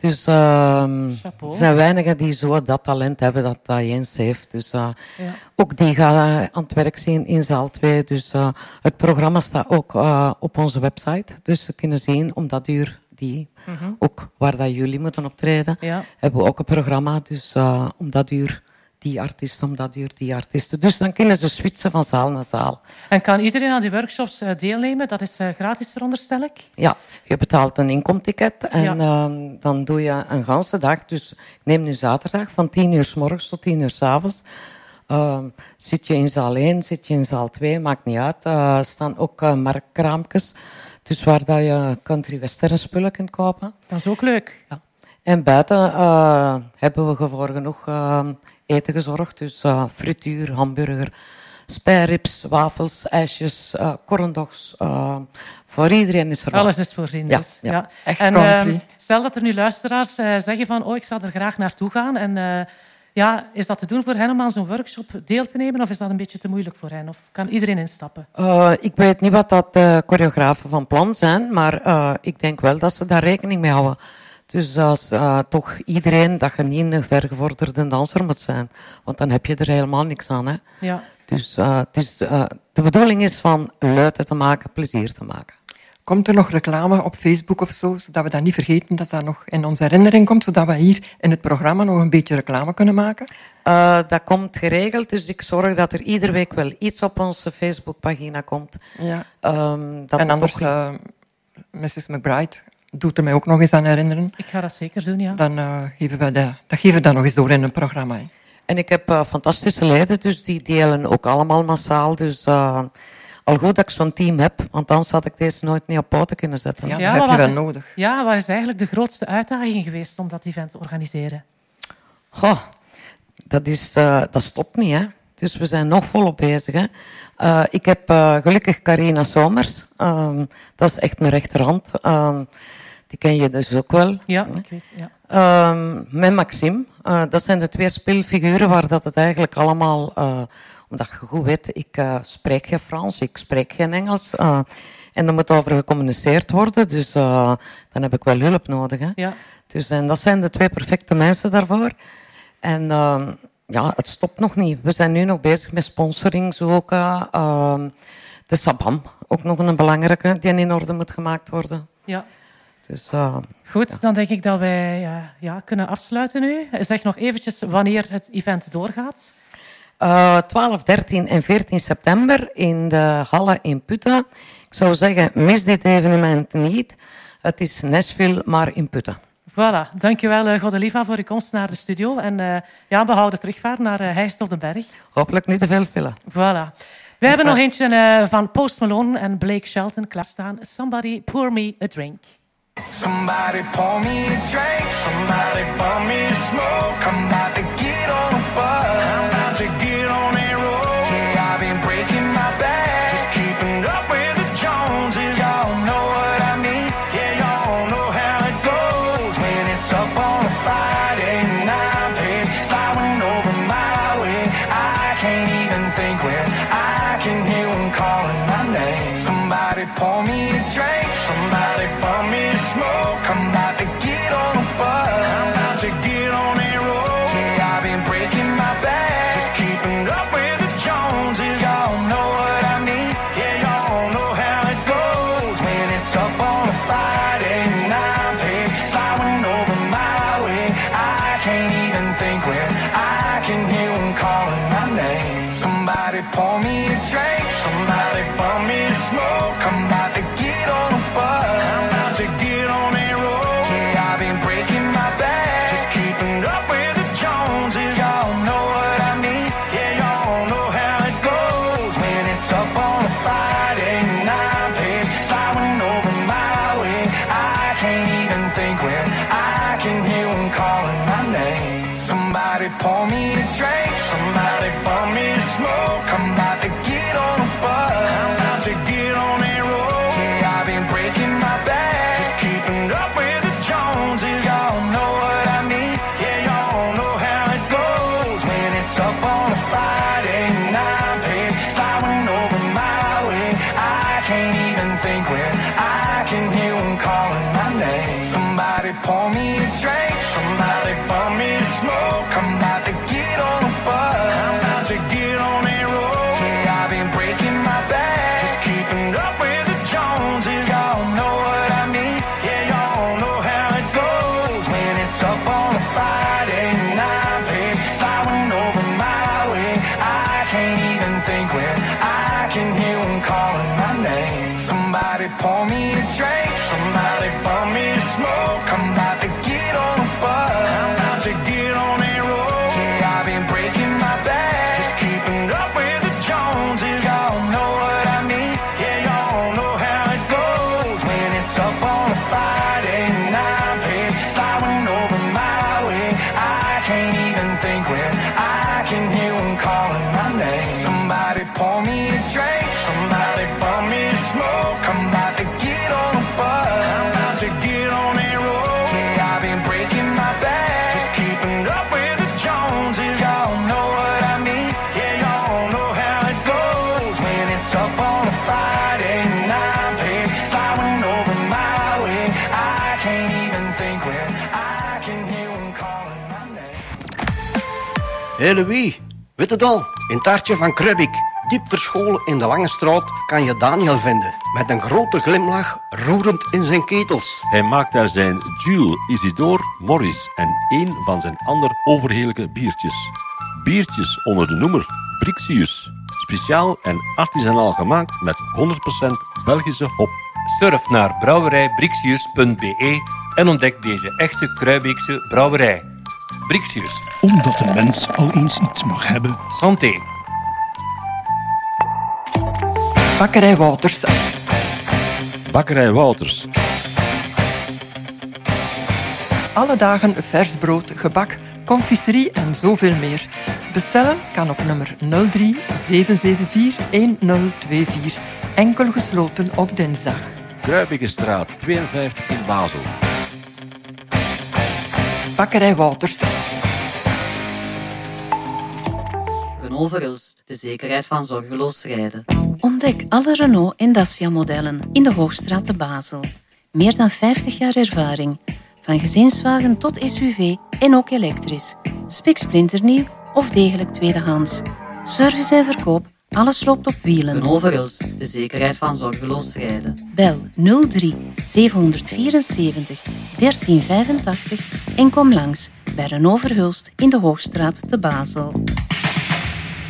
Dus ehm, er zijn weinigen die zo dat talent hebben dat, dat Jens heeft. Dus eh, Ja. ook die gaat aan het werk zien in zaal 2. Dus eh, het programma staat ook eh, op onze website. Dus ze kunnen zien om dat uur die, Mhm. ook waar dat jullie moeten optreden, Ja. hebben we ook een programma. Dus om dat uur die artiest, om dat uur die artiesten. Dus dan kunnen ze switchen van zaal naar zaal. En kan iedereen aan die workshops eh, deelnemen? Dat is eh, gratis, veronderstel ik? Ja, je betaalt een inkomticket en Ja. ehm, dan doe je een ganse dag. Dus ik neem nu zaterdag van 10 uur s morgens tot 10 uur s avonds. Ehm, zit je in zaal 1, zit je in zaal 2, maakt niet uit. Eh, Er staan ook marktkraampjes, dus waar dat je country western spullen kunt kopen. Dat is ook leuk. Ja. En buiten hebben we voor genoeg eh, eten gezorgd. Dus eh, frituur, hamburger, spijribs, wafels, ijsjes, uh, corndogs. Uh, voor iedereen is er Alles wat. is voorzien Ja, dus. ja. Ja. Echt en, country. stel dat er nu luisteraars eh, zeggen van oh, ik zou er graag naartoe gaan. En eh, ja, is dat te doen voor hen om aan zo'n workshop deel te nemen? Of is dat een beetje te moeilijk voor hen? Of kan iedereen instappen? Uh, ik weet niet wat dat de choreografen van plan zijn, maar uh, ik denk wel dat ze daar rekening mee houden. Dus als uh, toch iedereen, dat je niet een vergevorderde danser moet zijn. Want dan heb je er helemaal niks aan. Hè? Ja. Dus uh, het is, uh, de bedoeling is van luiden te maken, plezier te maken. Komt er nog reclame op Facebook of zo, zodat we dat niet vergeten dat dat nog in onze herinnering komt, zodat we hier in het programma nog een beetje reclame kunnen maken? Uh, dat komt geregeld, dus ik zorg dat er iedere week wel iets op onze Facebookpagina komt. Ja. Um, dat en dan toch uh, Mrs. McBride doet er mij ook nog eens aan herinneren. Ik ga dat zeker doen, ja. Dan eh, geven we dat, dat geven we dan nog eens door in een programma. hè. En ik heb eh, fantastische leden, dus die delen ook allemaal massaal. Dus eh, al goed dat ik zo'n team heb, want anders had ik deze nooit niet op poten kunnen zetten. wat was de- Ja, wat is eigenlijk de grootste uitdaging geweest om dat event te organiseren? Goh, dat, is, eh, dat stopt niet, hè. Dus we zijn nog volop bezig, hè. Eh, ik heb eh, gelukkig Carina Somers. Ehm, dat is echt mijn rechterhand. Ehm, die ken je dus ook wel. Ja, ik weet. Ja. Ehm, met Maxime. Eh, dat zijn de twee speelfiguren waar dat het eigenlijk allemaal... eh, omdat je goed weet, ik eh, spreek geen Frans, ik spreek geen Engels. en er moet over gecommuniceerd worden. Dus dan heb ik wel hulp nodig. Hè. Ja. Dus, en dat zijn de twee perfecte mensen daarvoor. En ehm, ja, het stopt nog niet. We zijn nu nog bezig met sponsoring zoeken. Ehm, de Sabam, ook nog een belangrijke, die in orde moet gemaakt worden. Ja. Dus, eh, Goed, dan denk ik dat wij eh, ja, kunnen afsluiten nu. Zeg nog eventjes wanneer het event doorgaat. Eh, 12, 13 en 14 september in de Halle in Putten. Ik zou zeggen, mis dit evenement niet. Het is Nashville, maar in Putten. Voilà, dankjewel uh, Godeliva voor je komst naar de studio. En eh, ja, behouden terugvaart naar uh, Berg. Hopelijk niet te veel vullen. Voilà. We hebben nog eentje eh, van Post Malone en Blake Shelton klaarstaan. Somebody pour me a drink. Somebody pour me a drink. Somebody pour me a smoke. I'm about to Hé Louis, weet het al? In Taartje van Krubik, diep verscholen in de Lange Straat, kan je Daniel vinden. Met een grote glimlach, roerend in zijn ketels. Hij maakt daar zijn Jules, Isidore, Morris en één van zijn andere overheerlijke biertjes. Biertjes onder de noemer Brixius. Speciaal en artisanaal gemaakt met 100% Belgische hop. Surf naar brouwerijbrixius.be en ontdek deze echte Kruibeekse brouwerij. Brixius. Omdat een mens al eens iets mag hebben. Santé. Bakkerij Wouters. Bakkerij Wouters. Alle dagen vers brood, gebak, confiserie en zoveel meer. Bestellen kan op nummer 03 774 1024. Enkel gesloten op dinsdag. Kruibekenstraat 52 in Basel. Bakkerij Wouters. Renault Verhulst, de zekerheid van zorgeloos rijden. Ontdek alle Renault en Dacia modellen in de Hoogstraat te Basel. Meer dan 50 jaar ervaring. Van gezinswagen tot SUV en ook elektrisch. Spiksplinternieuw of degelijk tweedehands. Service en verkoop, alles loopt op wielen. Verhulst, de zekerheid van zorgeloos rijden. Bel 03 774 1385 en kom langs bij Renault Verhulst in de Hoogstraat te Basel.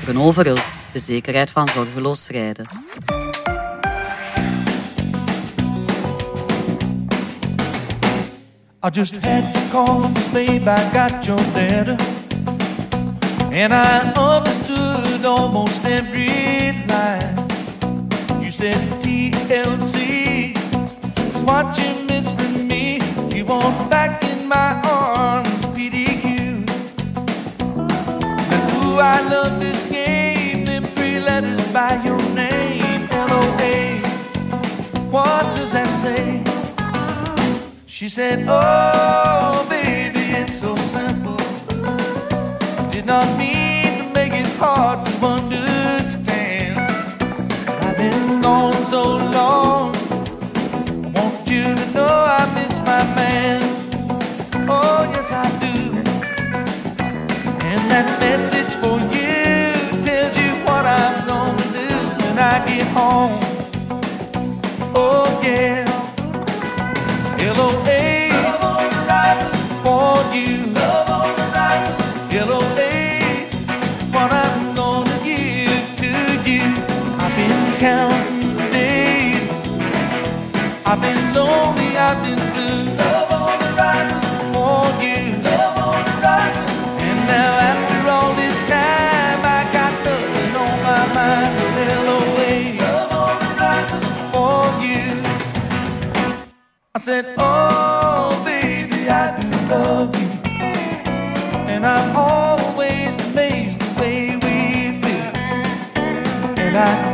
Renault Verhulst, de zekerheid van zorgeloos rijden. I just had to call and I got your letter. And I understood almost every line. You said TLC is what you miss from me. You want back in my arms, PDQ. And ooh, I love this game, them three letters by your name, LOA. What does that say? She said, Oh, baby. Did not mean to make it hard to understand. I've been gone so long. I want you to know I miss my man. Oh, yes, I do. And that message for you tells you what I'm gonna do when I get home. Oh, yeah. L.O.A. said, Oh, baby, I do love you. And I'm always amazed the way we feel. And I.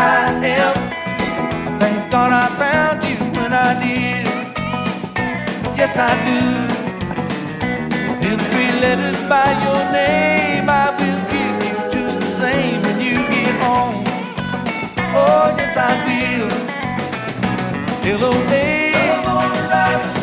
I thank God I found you when I did. Yes, I do. In three letters by your name, I will give you just the same when you get home. Oh, yes, I will till the day.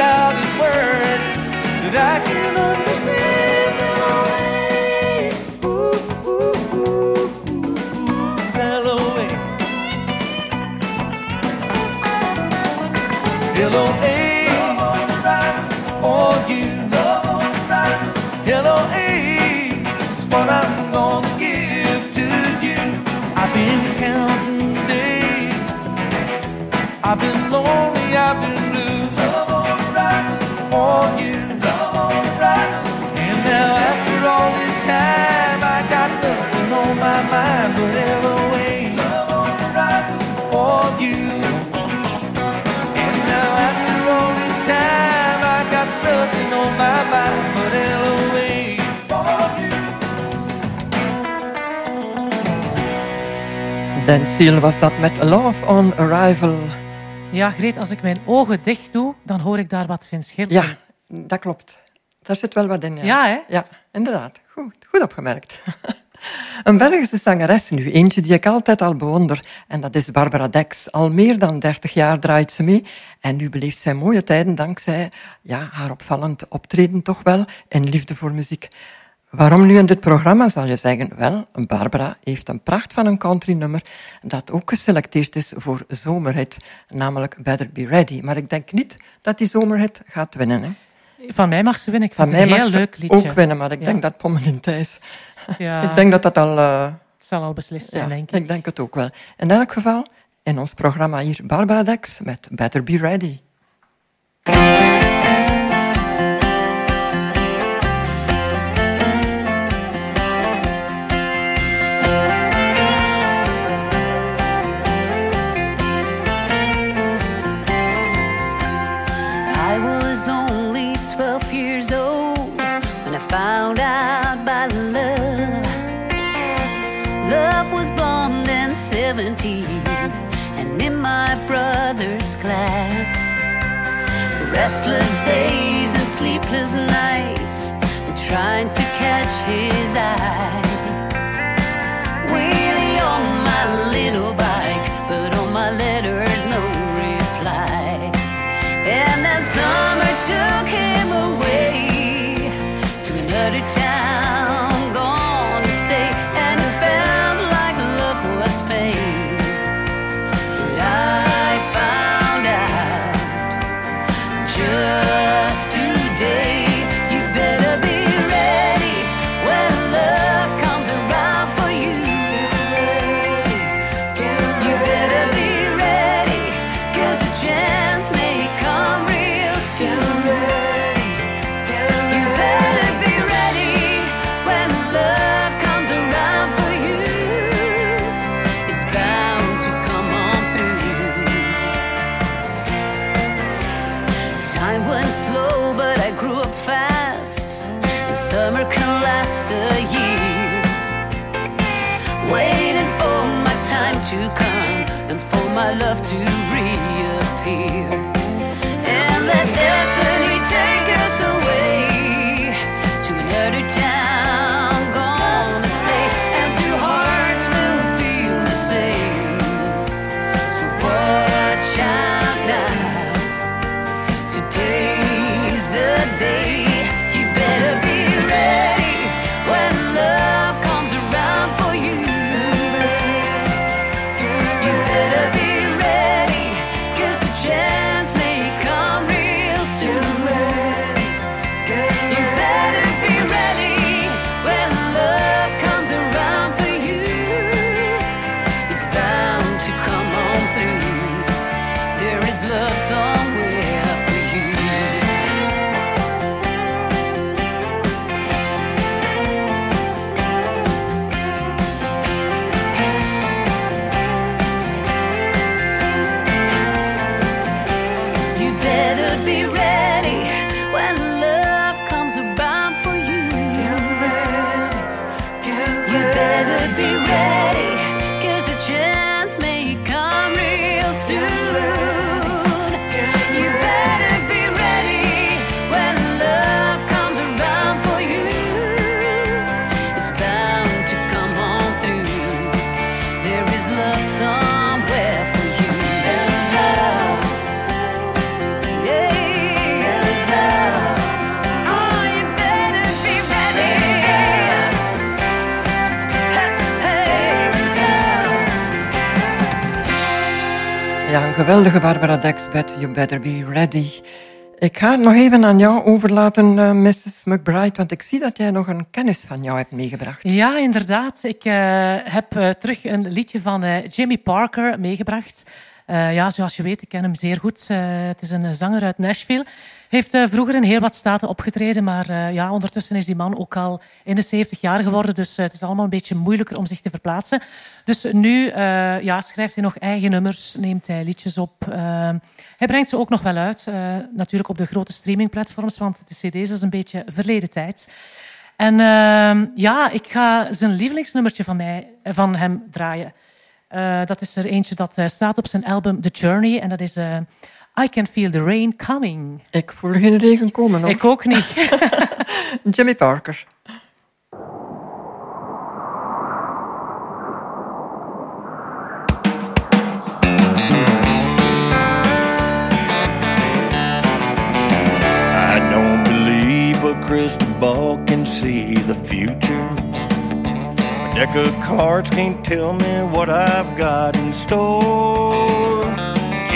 Out in words that I can understand. Dan Seal was dat met Love on Arrival. Ja, Greet, als ik mijn ogen dicht doe, dan hoor ik daar wat Vince Schilder. Ja, dat klopt. Daar zit wel wat in. Ja, Ja, hè? Ja, inderdaad. Goed, goed opgemerkt. Een Belgische zangeres nu, eentje die ik altijd al bewonder. En dat is Barbara Dex. Al meer dan 30 jaar draait ze mee. En nu beleeft zij mooie tijden dankzij ja, haar opvallend optreden toch wel en liefde voor muziek. Waarom nu in dit programma, zal je zeggen? Wel, Barbara heeft een pracht van een countrynummer dat ook geselecteerd is voor zomerhit, namelijk Better Be Ready. Maar ik denk niet dat die zomerhit gaat winnen. Hè? Van mij mag ze winnen. Ik Van vind mij het een heel leuk liedje. ook winnen, maar ik Ja. denk dat Pommelien Thijs... Ja. ik denk dat dat al... eh, Het zal al beslist zijn, ja, denk ik. ik denk het ook wel. In elk geval, in ons programma hier Barbara Dex met Better Be Ready. Class. Restless days and sleepless nights, trying to catch his eye. Wheelie on my little bike, but on my letters, no reply. And the summer took him away to another town, I love to geweldige Barbara Dex met You Better Be Ready. Ik ga het nog even aan jou overlaten, eh, Mrs. McBride, want ik zie dat jij nog een kennis van jou hebt meegebracht. Ja, inderdaad. Ik eh, heb eh, terug een liedje van Jimmy Parker meegebracht. Ja, zoals je weet, ik ken hem zeer goed. Het is een zanger uit Nashville. Heeft eh, vroeger in heel wat staten opgetreden, maar eh, ja, ondertussen is die man ook al in de 70 jaar geworden. Dus eh, het is allemaal een beetje moeilijker om zich te verplaatsen. Dus nu ja, schrijft hij nog eigen nummers, neemt hij liedjes op. Hij brengt ze ook nog wel uit, natuurlijk op de grote streamingplatforms, want de cd's is een beetje verleden tijd. En ja, ik ga zijn lievelingsnummertje van, mij, van hem draaien. Dat is er eentje dat staat op zijn album The Journey. En dat is I Can Feel the Rain Coming. Ik voel geen regen komen hoor. Ik ook niet. Jimmy Parker. I don't believe a crystal ball can see the future. A deck of cards can't tell me what I've got in store.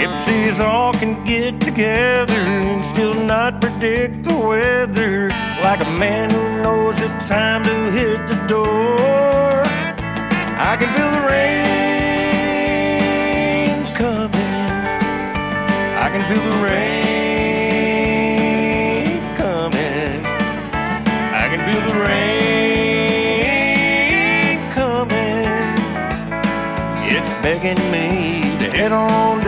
Gypsies all can get together and still not predict the weather. Like a man who knows it's time to hit the door. I can feel the rain coming. I can feel the rain coming. I can feel the rain coming. It's begging me to head on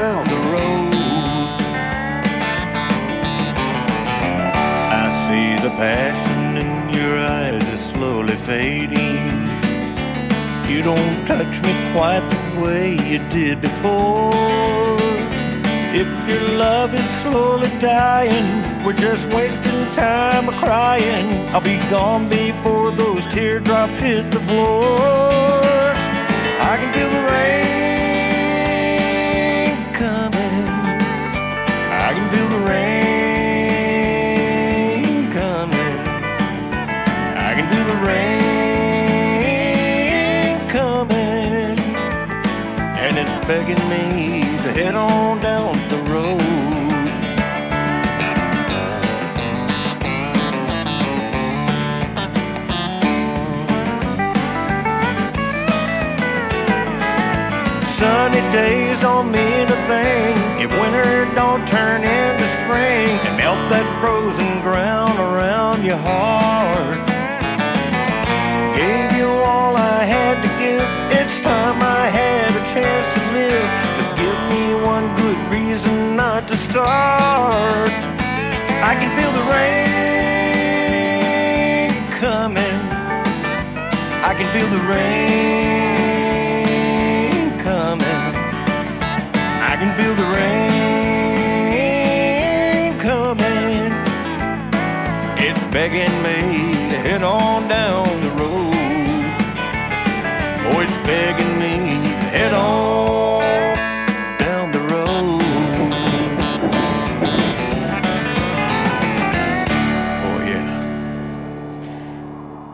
passion in your eyes is slowly fading. You don't touch me quite the way you did before. If your love is slowly dying, we're just wasting time crying. I'll be gone before those teardrops hit the floor. I can feel the rain coming. I can feel the rain begging me to head on down the road. Sunny days don't mean a thing if winter don't turn into spring and melt that frozen ground around your heart. I can feel the rain coming. I can feel the rain coming. It's begging me to head on down the road. Oh, it's begging me to head on down the road. Oh, yeah.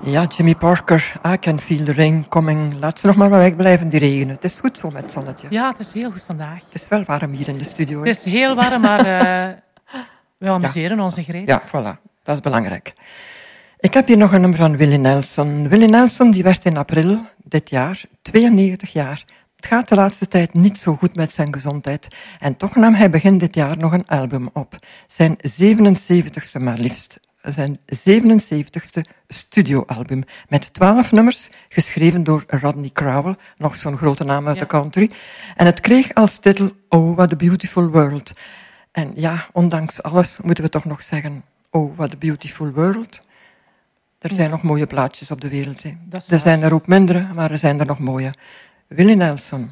Ja, Jimmy Parker, I can feel the rain coming. Laat ze nog maar wegblijven, die regen. Het is goed zo met het zonnetje. Ja, het is heel goed vandaag. Het is wel warm hier in de studio. hè? Het is heel warm, maar eh, we amuseren ons, Greet. Ja, voilà. Dat is belangrijk. Ik heb hier nog een nummer van Willie Nelson. Willie Nelson die werd in april dit jaar 92 jaar. Het gaat de laatste tijd niet zo goed met zijn gezondheid. En toch nam hij begin dit jaar nog een album op. Zijn 77ste maar liefst. Zijn 77ste studioalbum. Met 12 nummers, geschreven door Rodney Crowell, nog zo'n grote naam uit de country. En het kreeg als titel Oh, What a Beautiful World. En ja, ondanks alles moeten we toch nog zeggen, oh, what a beautiful world. Er zijn nog mooie plaatjes op de wereld. Hè. Er waar. zijn er ook mindere, maar er zijn er nog mooie. Willie Nelson.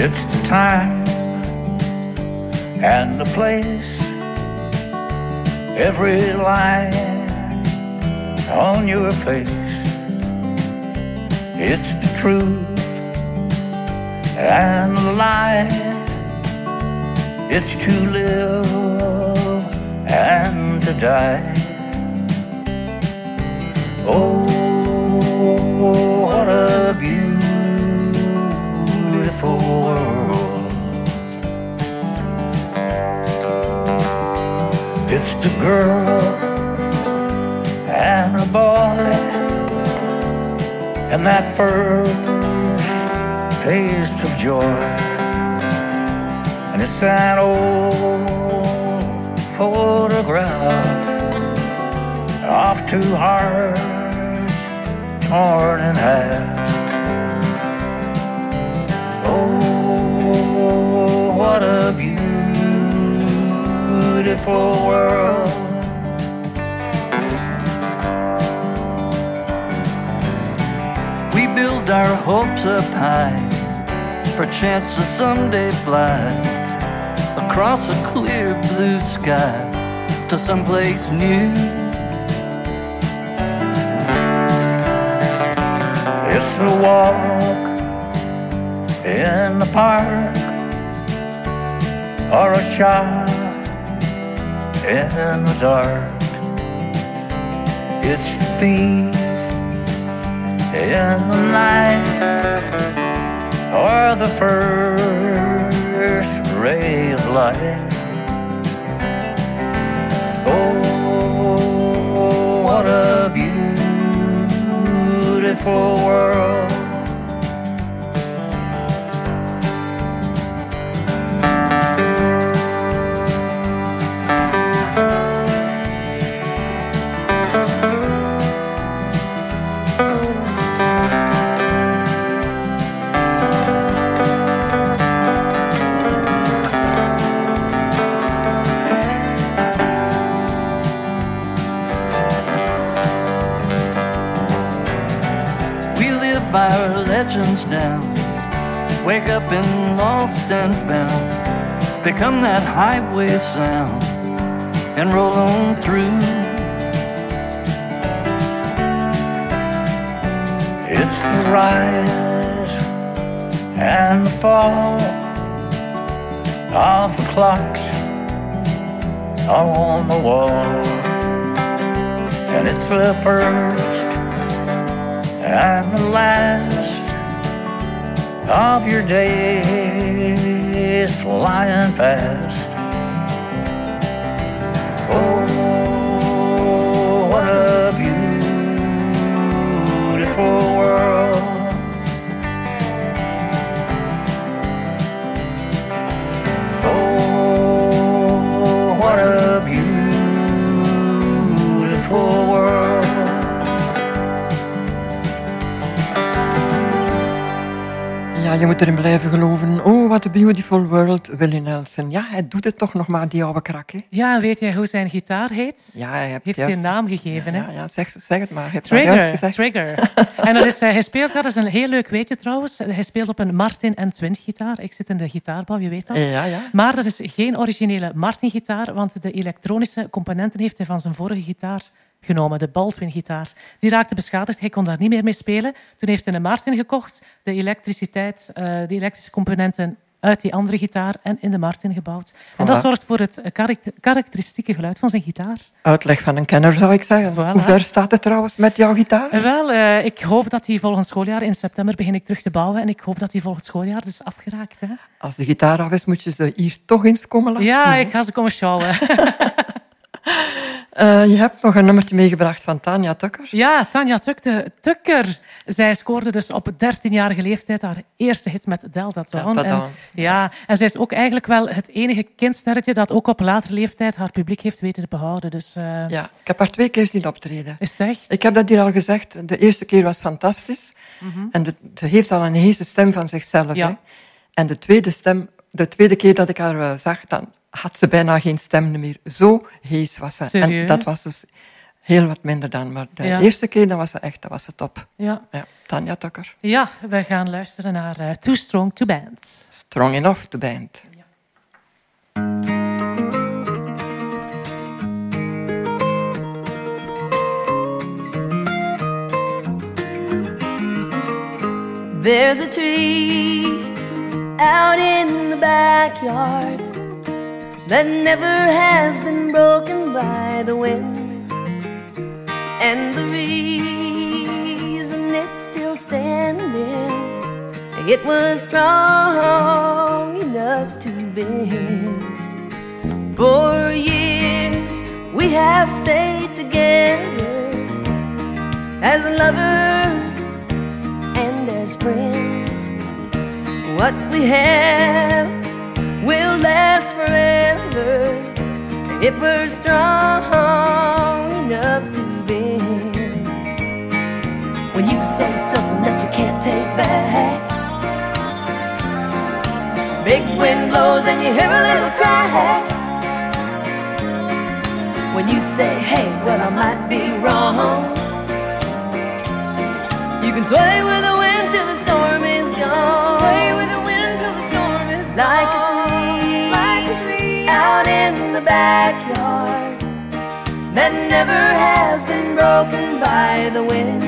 It's the time and the place, every line on your face. It's the truth and the lie. It's to live and to die. Oh, what a It's the girl and a boy and that first taste of joy. And it's that old photograph of two hearts torn in half. Oh, beautiful world. We build our hopes up high, perchance to someday fly across a clear blue sky to someplace new. It's a walk in the park or a shot in the dark. It's the thief in the night or the first ray of light. Oh, what a beautiful world. Down. Wake up and lost and found. Become that highway sound and roll on through. It's the rise and the fall of the clocks on the wall. And it's the first and the last of your days flying past. Oh, what a beautiful world. Ja, je moet erin blijven geloven. Oh, what a beautiful world, Willie Nelson. Ja, hij doet het toch nog maar, die oude krak, hè? Ja, weet jij hoe zijn gitaar heet? Ja, hij heeft, Heeft een naam gegeven, hè? Ja, ja zeg, zeg het maar. Hij heeft dat juist Trigger, gezegd. Trigger. en dat is, eh, hij speelt, dat is een heel leuk weetje trouwens. Hij speelt op een Martin N20 gitaar. Ik zit in de gitaarbouw, je weet dat. Ja, ja. Maar dat is geen originele Martin gitaar, want de elektronische componenten heeft hij van zijn vorige gitaar genomen, de Baldwin gitaar. Die raakte beschadigd, hij kon daar niet meer mee spelen. Toen heeft hij een Martin gekocht, de elektriciteit, eh, de elektrische componenten uit die andere gitaar en in de Martin gebouwd. En dat zorgt voor het karak- karakteristieke geluid van zijn gitaar. Uitleg van een kenner, zou ik zeggen. Hoe ver staat het trouwens met jouw gitaar? Eh, Wel, eh, ik hoop dat die volgend schooljaar, in september begin ik terug te bouwen. En ik hoop dat die volgend schooljaar dus afgeraakt. Hè? Als de gitaar af is, moet je ze hier toch eens komen laten Ja, ik ga ze komen sjouwen. Eh, je hebt nog een nummertje meegebracht van Tanja Tucker. Ja, Tanja Tucker. Zij scoorde dus op 13-jarige leeftijd haar eerste hit met Delta Dawn. Delta En, Dawn. ja, en zij is ook eigenlijk wel het enige kindsterretje dat ook op latere leeftijd haar publiek heeft weten te behouden. Dus, eh, Ja, ik heb haar twee keer zien optreden. Is het echt? Ik heb dat hier al gezegd. De eerste keer was fantastisch. Mhm. En de, ze heeft al een heese stem van zichzelf. Ja. Hè? En de tweede, stem, de tweede keer dat ik haar eh, zag, dan had ze bijna geen stem meer. Zo hees was ze. En dat was dus heel wat minder dan. Maar de Ja. eerste keer dan was ze echt dat was ze top. Ja. Ja, Tanja Tucker. ja, we gaan luisteren naar eh, Too Strong to Band. Strong enough to band. There's a tree out in the backyard that never has been broken by the wind. And the reason it's still standing, it was strong enough to bend. For years we have stayed together as lovers and as friends. What we have will last forever. if we're strong enough to bend. When you say something that you can't take back, big wind blows and you hear a little crack. When you say, hey, well, I might be wrong. You can sway with the wind till the storm is gone. Sway with the wind till the storm is like a the backyard that never has been broken by the wind.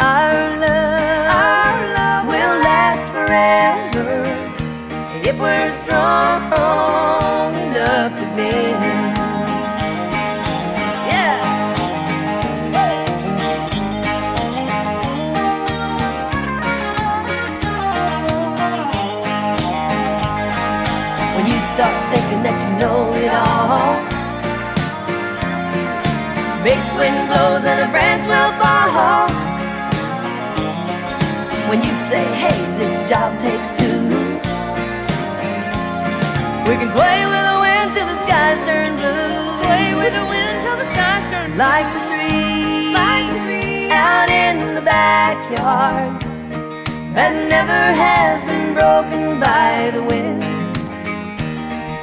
Our love, Our love will last forever if we're strong enough to bend. Wind blows and a branch will fall. When you say, hey, this job takes two, we can sway with the wind till the skies turn blue. Sway with the wind till the skies turn blue. Like the tree, Like the tree out in the backyard that never has been broken by the wind.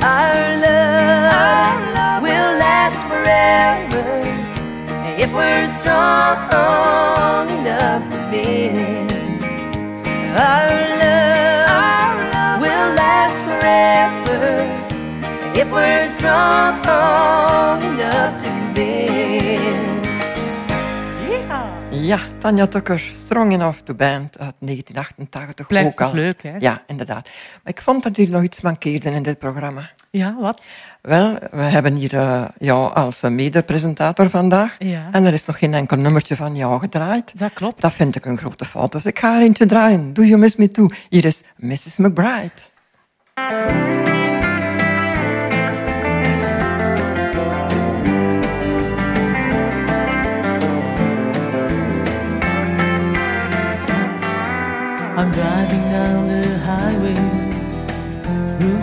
Our love, Our love will last forever if we're strong enough to bend. Our love, Our love will last forever if we're strong enough to bend. Ja, Tanja Tucker, Strong Enough to Band uit 1988. Blijft ook al. leuk, hè? Ja, inderdaad. Maar ik vond dat hier nog iets mankeerde in dit programma. Ja, wat? Wel, we hebben hier eh, jou als eh, mede-presentator vandaag. Ja. En er is nog geen enkel nummertje van jou gedraaid. Dat klopt. Dat vind ik een grote fout. Dus ik ga er eentje draaien. Do You Miss Me Too? Hier is Mrs. McBride. I'm driving down the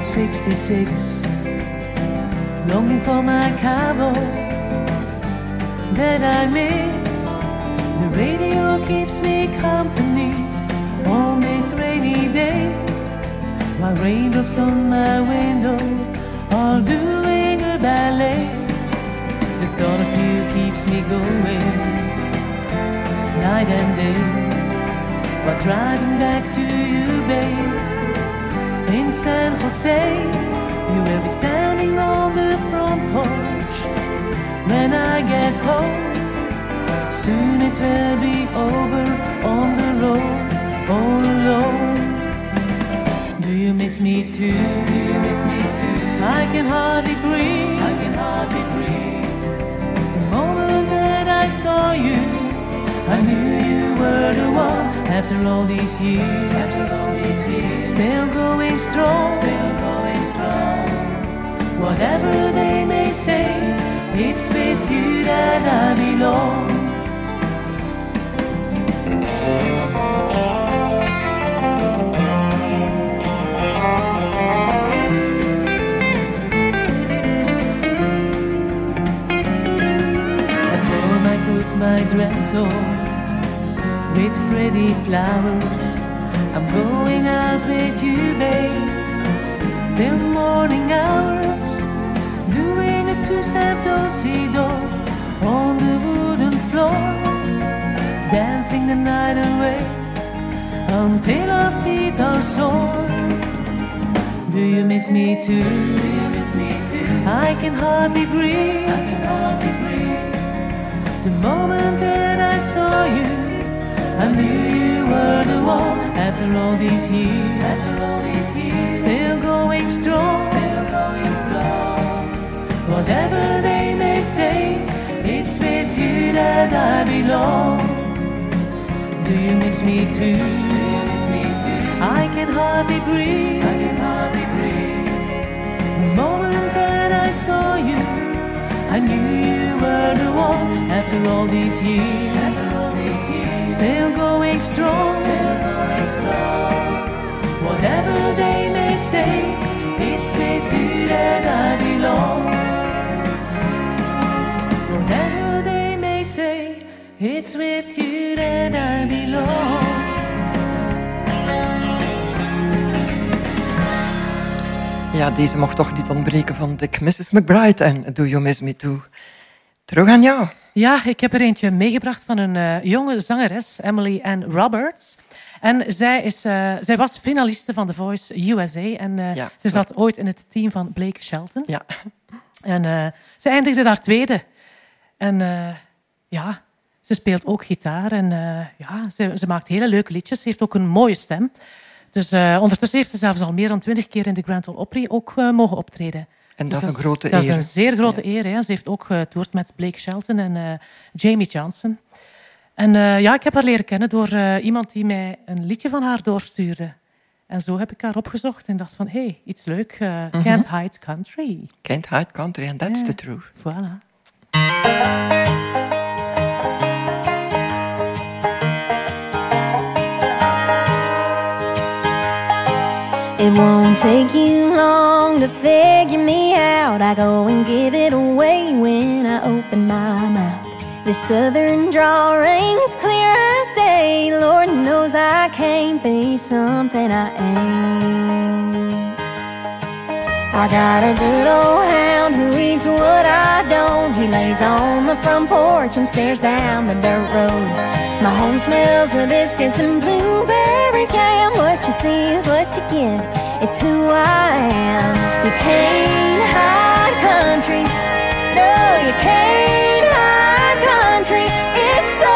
66, longing for my cowboy that I miss. The radio keeps me company on this rainy day, while raindrops on my window are doing a ballet. The thought of you keeps me going night and day. While driving back to you, babe, in San Jose, you will be standing on the front porch when I get home. Soon it will be over on the road, all alone. Do you miss me too? Do you miss me too? I can hardly breathe. I can hardly breathe. The moment that I saw you, I knew you were the one. After all these years, still going strong, still going strong. Whatever they may say, it's with you that I belong. I put my dress on with pretty flowers. I'm going out with you, babe, till morning hours, doing a two-step do-si-do on the wooden floor, dancing the night away until our feet are sore. Do you miss me too? Do you miss me too? I can hardly breathe. I can hardly breathe. The moment that I saw you, I knew you were the one. After all these years, after all these years, still going strong, still going strong. Whatever they may say, it's with you that I belong. Do you miss me too? Do you miss me too? I can hardly breathe. I can hardly breathe. The moment that I saw you, I knew you were the one. After all these years, still going strong. Still going strong. Whatever they may say, it's me too that I belong. Whatever they may say, it's with you that I belong. Ja, deze mocht toch niet ontbreken van Dick Mrs. McBride en Do You Miss Me Too. Terug aan jou. Ja, ik heb er eentje meegebracht van een eh, jonge zangeres, Emily Ann Roberts. En zij, is, eh, zij was finaliste van The Voice USA. En eh, Ja. ze zat ooit in het team van Blake Shelton. Ja. En ze eindigde daar tweede. En ja, ze speelt ook gitaar. En ja, ze, ze maakt hele leuke liedjes. Ze heeft ook een mooie stem. Dus ondertussen heeft ze zelfs al meer dan twintig keer in de Grand Ole Opry ook mogen optreden. En Dus dat is een grote Dat eer. is een zeer grote eer. Hè. Ze heeft ook getoerd met Blake Shelton en eh, Jamie Johnson. En eh, ja, ik heb haar leren kennen door eh, iemand die mij een liedje van haar doorstuurde. En zo heb ik haar opgezocht en dacht van, hé, hey, iets leuk. Mhm. Can't Hide Country. Can't hide country, and that's the truth. Voilà. It won't take you long to figure me out. I go and give it away when I open my mouth. The southern drawl rings clear as day. Lord knows I can't be something I ain't. I got a good old hound who eats what I don't. He lays on the front porch and stares down the dirt road. My home smells of biscuits and blueberry jam. What you see is what you get. It's who I am. You can't hide country. No, you can't hide country. It's so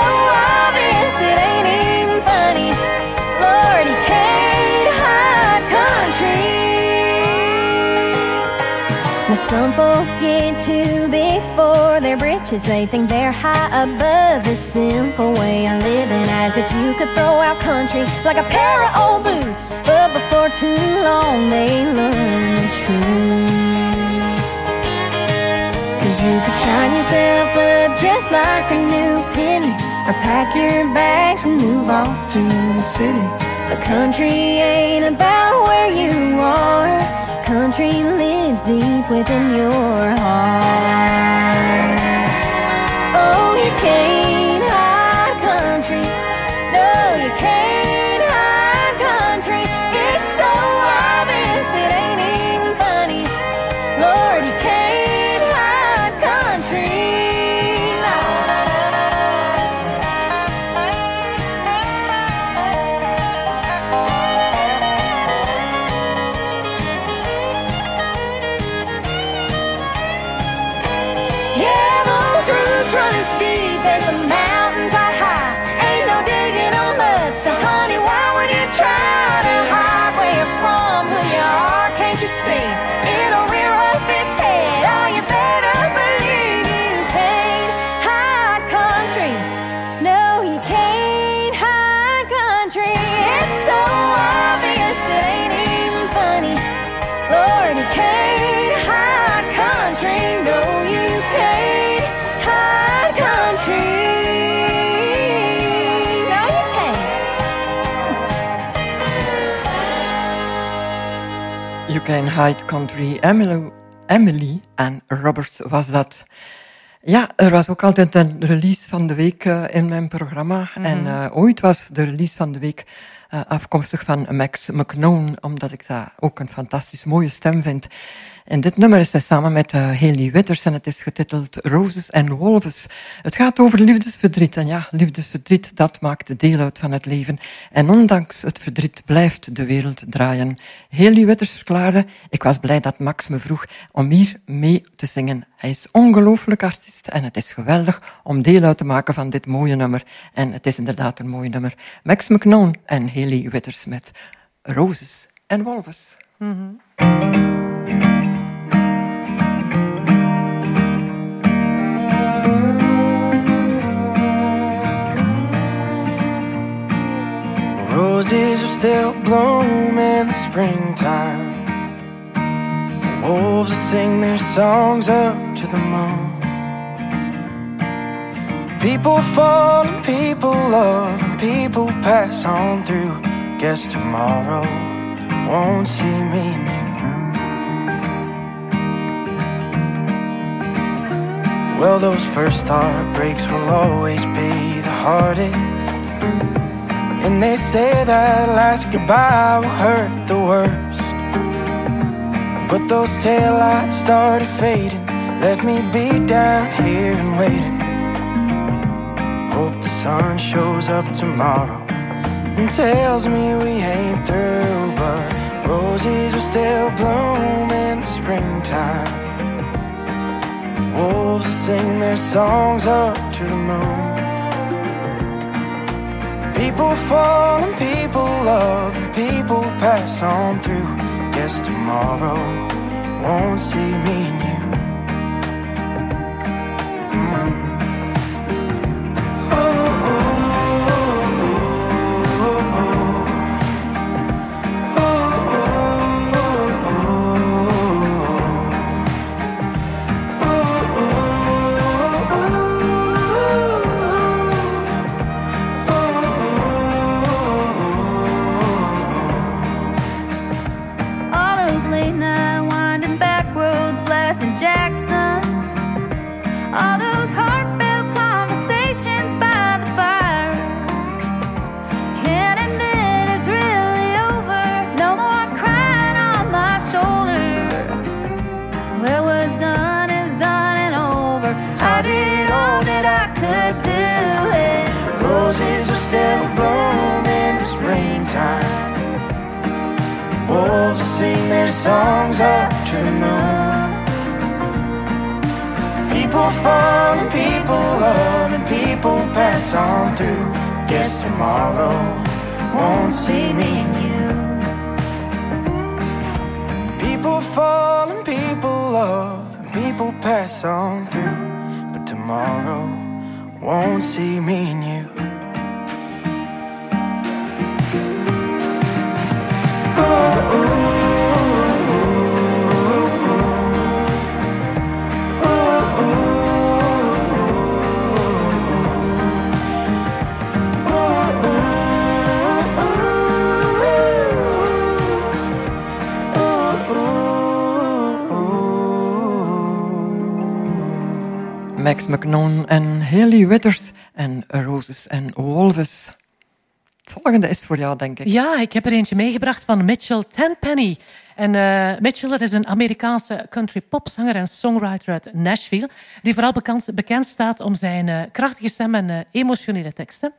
Now some folks get too big for their britches. They think they're high above the simple way of living, as if you could throw out country like a pair of old boots. But before too long, they learn the truth. Cause you could shine yourself up just like a new penny, or pack your bags and move off to the city. The country ain't about where you are. Country lives deep within your heart. Oh, you can't hide country. No, you can't Can Hide Country. Emily, Emily en Roberts was dat. Ja, er was ook altijd een release van de week eh, in mijn programma. Mhm. En eh, ooit was de release van de week eh, afkomstig van Max McNone, omdat ik dat ook een fantastisch mooie stem vind. En dit nummer is hij samen met eh, Haley Witters en het is getiteld Roses and Wolves. Het gaat over liefdesverdriet. En ja, liefdesverdriet, dat maakt deel uit van het leven. En ondanks het verdriet blijft de wereld draaien. Haley Witters verklaarde, ik was blij dat Max me vroeg om hier mee te zingen. Hij is ongelooflijk artiest en het is geweldig om deel uit te maken van dit mooie nummer. En het is inderdaad een mooi nummer. Max McNone en Haley Witters met Roses and Wolves. Roses are still bloom in the springtime. Wolves will sing their songs up to the moon. People fall and people love and people pass on through. Guess tomorrow won't see me new. Well, those first heartbreaks will always be the hardest. And they say that last goodbye will hurt the worst. But those taillights started fading, left me beat down here and waiting. Hope the sun shows up tomorrow and tells me we ain't through, but roses will still bloom in the springtime. Wolves will sing their songs up to the moon. People fall and people love and people pass on through. Guess tomorrow won't see me Het volgende is voor jou, denk ik. Ja, ik heb er eentje meegebracht van Mitchell Tenpenny. En eh, Mitchell is een Amerikaanse country popzanger en songwriter uit Nashville, die vooral bekend, bekend staat om zijn eh, krachtige stem en eh, emotionele teksten.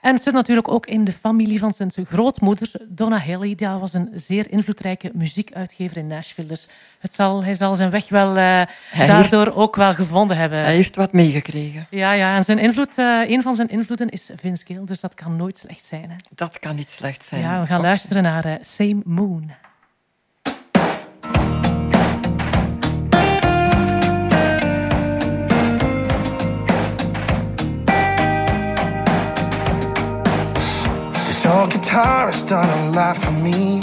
En het zit natuurlijk ook in de familie van zijn grootmoeder, Donna Haley. Die was een zeer invloedrijke muziekuitgever in Nashville. Dus het zal, hij zal zijn weg wel eh, daardoor ook wel gevonden hebben. Hij heeft wat meegekregen. Ja, ja, en zijn invloed, eh, een van zijn invloeden is Vince Gill, dus dat kan nooit slecht zijn. Hè? Dat kan niet slecht zijn. Ja, we gaan luisteren naar eh, Same Moon. Old guitar has done a lot for me.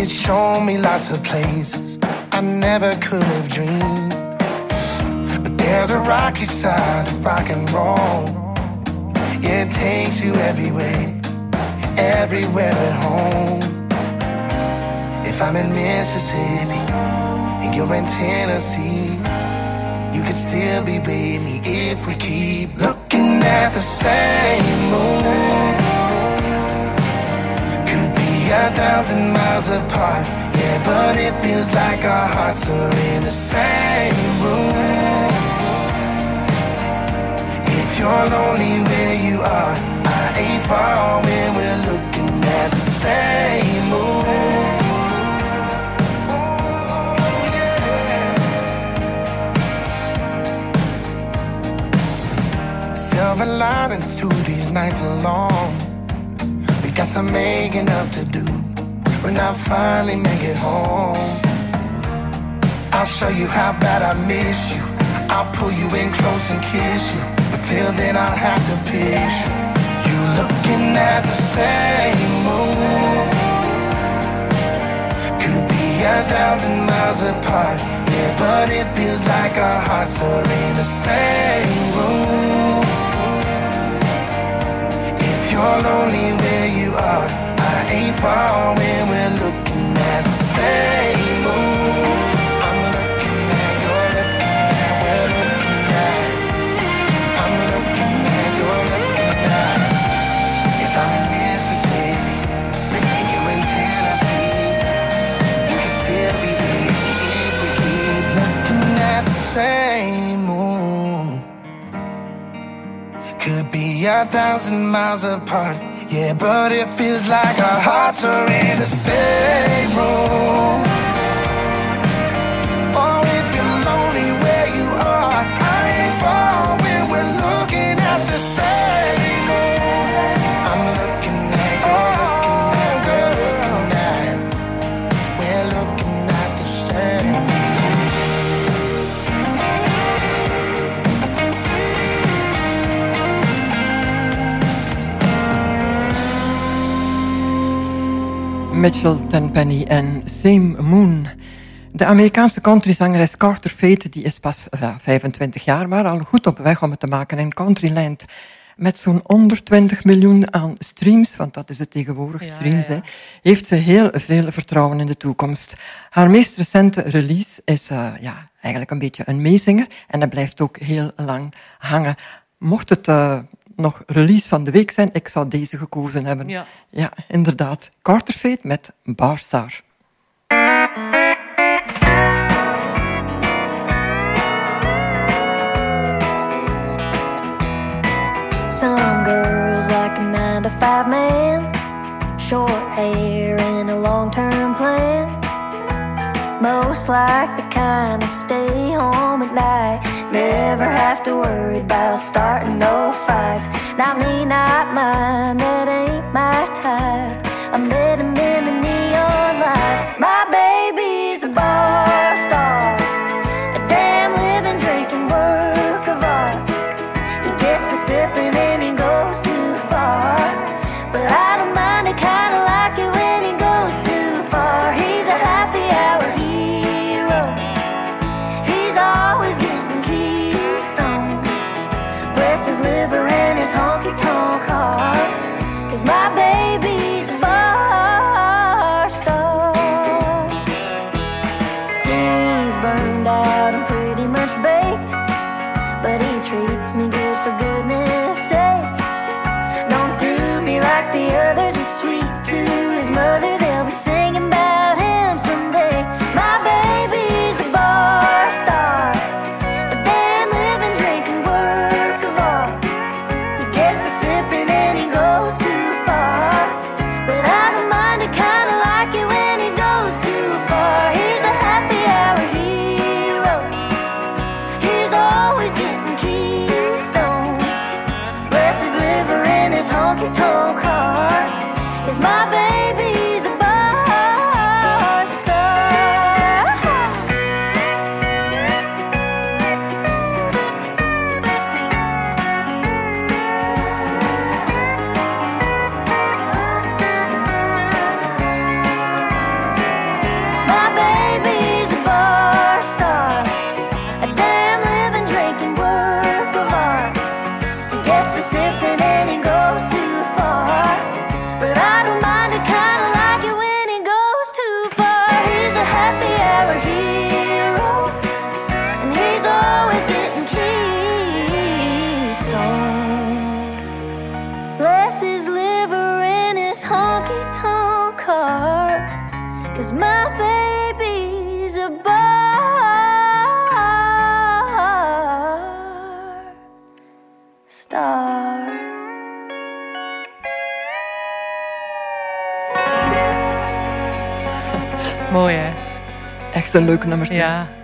It's shown me lots of places I never could have dreamed. But there's a rocky side of rock and roll. It takes you everywhere, everywhere at home. If I'm in Mississippi and you're in Tennessee, you could still be with me if we keep looking at the same moon. A thousand miles apart, yeah, but it feels like our hearts are in the same room. If you're lonely where you are, I ain't far when we're looking at the same moon. Silver lining to these nights alone. Got some making up to do when I finally make it home. I'll show you how bad I miss you. I'll pull you in close and kiss you. But till then, I'll have to picture you looking at the same moon. Could be a thousand miles apart, yeah, but it feels like our hearts are in the same room. If you're lonely you are. I ain't far when we're looking at the same moon. I'm looking at you're looking at we're looking at. I'm looking at you're looking at. If I'm you you can still be if we keep looking at the same moon. Could be a thousand miles apart. Yeah, but it feels like our hearts are in the same room. Mitchell Tenpenny en Same Moon. De Amerikaanse countryzangeres Carter Fate die is pas ja, 25 jaar, maar al goed op weg om het te maken in Countryland. Met zo'n 120 miljoen aan streams, want dat is het tegenwoordig, streams, Hè, heeft ze heel veel vertrouwen in de toekomst. Haar meest recente release is eh, ja, eigenlijk een beetje een meezinger en hij blijft ook heel lang hangen. Mocht het eh, nog release van de week zijn, ik zou deze gekozen hebben. Ja. Ja, inderdaad. Carter Fate met Barstar. Some girls like a nine to five man, short hair and a long term plan. Most like the kind that stay home at night, never have to worry about starting no fights. Not me, not mine, that ain't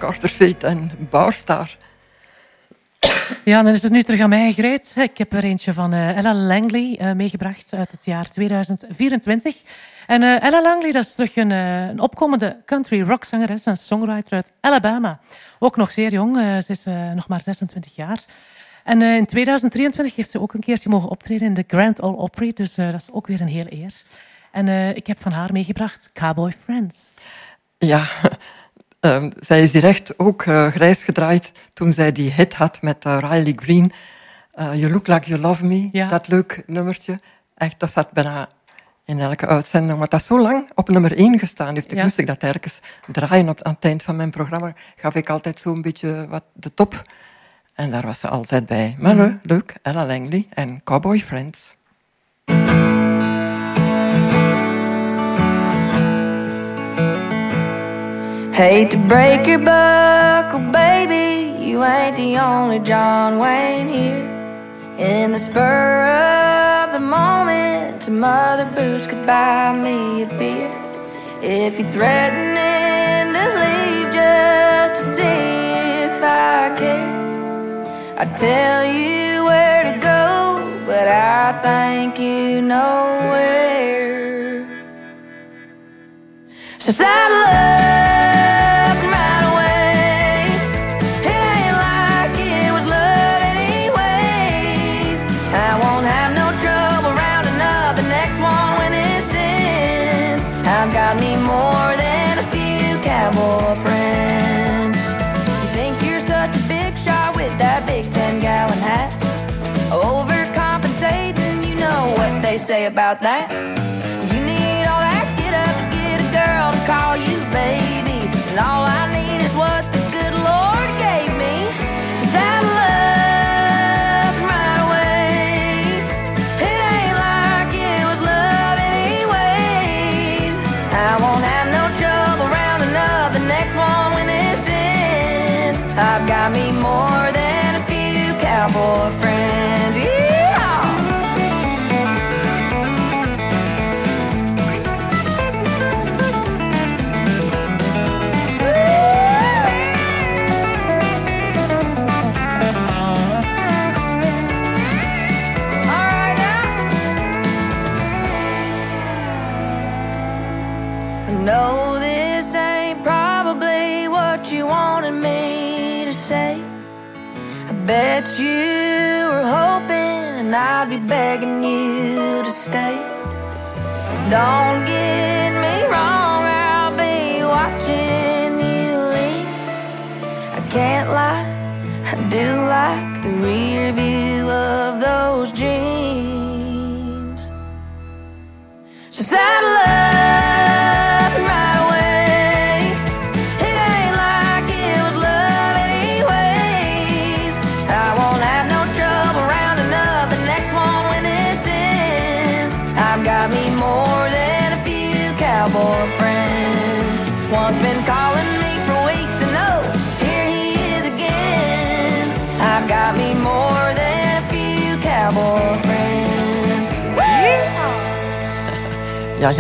Ja. Carter Fate en Barstar. Ja, dan is het nu terug aan mij, Greet. Ik heb er eentje van eh, Ella Langley eh, meegebracht uit het jaar 2024. En eh, Ella Langley dat is terug een, een opkomende country rockzangeres en songwriter uit Alabama. Ook nog zeer jong, ze is nog maar 26 jaar. En in 2023 heeft ze ook een keertje mogen optreden in de Grand Ole Opry, dus dat is ook weer een heel eer. En ik heb van haar meegebracht Cowboy Friends. Ja, ehm, zij is hier echt ook eh, grijs gedraaid toen zij die hit had met eh, Riley Green. Eh, you Look Like You Love Me, dat leuk nummertje. Echt, dat zat bijna in elke uitzending. Maar dat zo lang op nummer 1 gestaan heeft. Ik moest ik dat ergens draaien op, aan het eind van mijn programma. Gaf ik altijd zo'n beetje wat de top. En daar was ze altijd bij. Maar Mhm. leuk, leuk, Ella Langley en Cowboy Friends. Hate to break your buckle, baby. You ain't the only John Wayne here. In the spur of the moment, some other boots could buy me a beer. If you're threatening to leave just to see if I care, I'd tell you where to go, but I think you know where. So saddle up about that.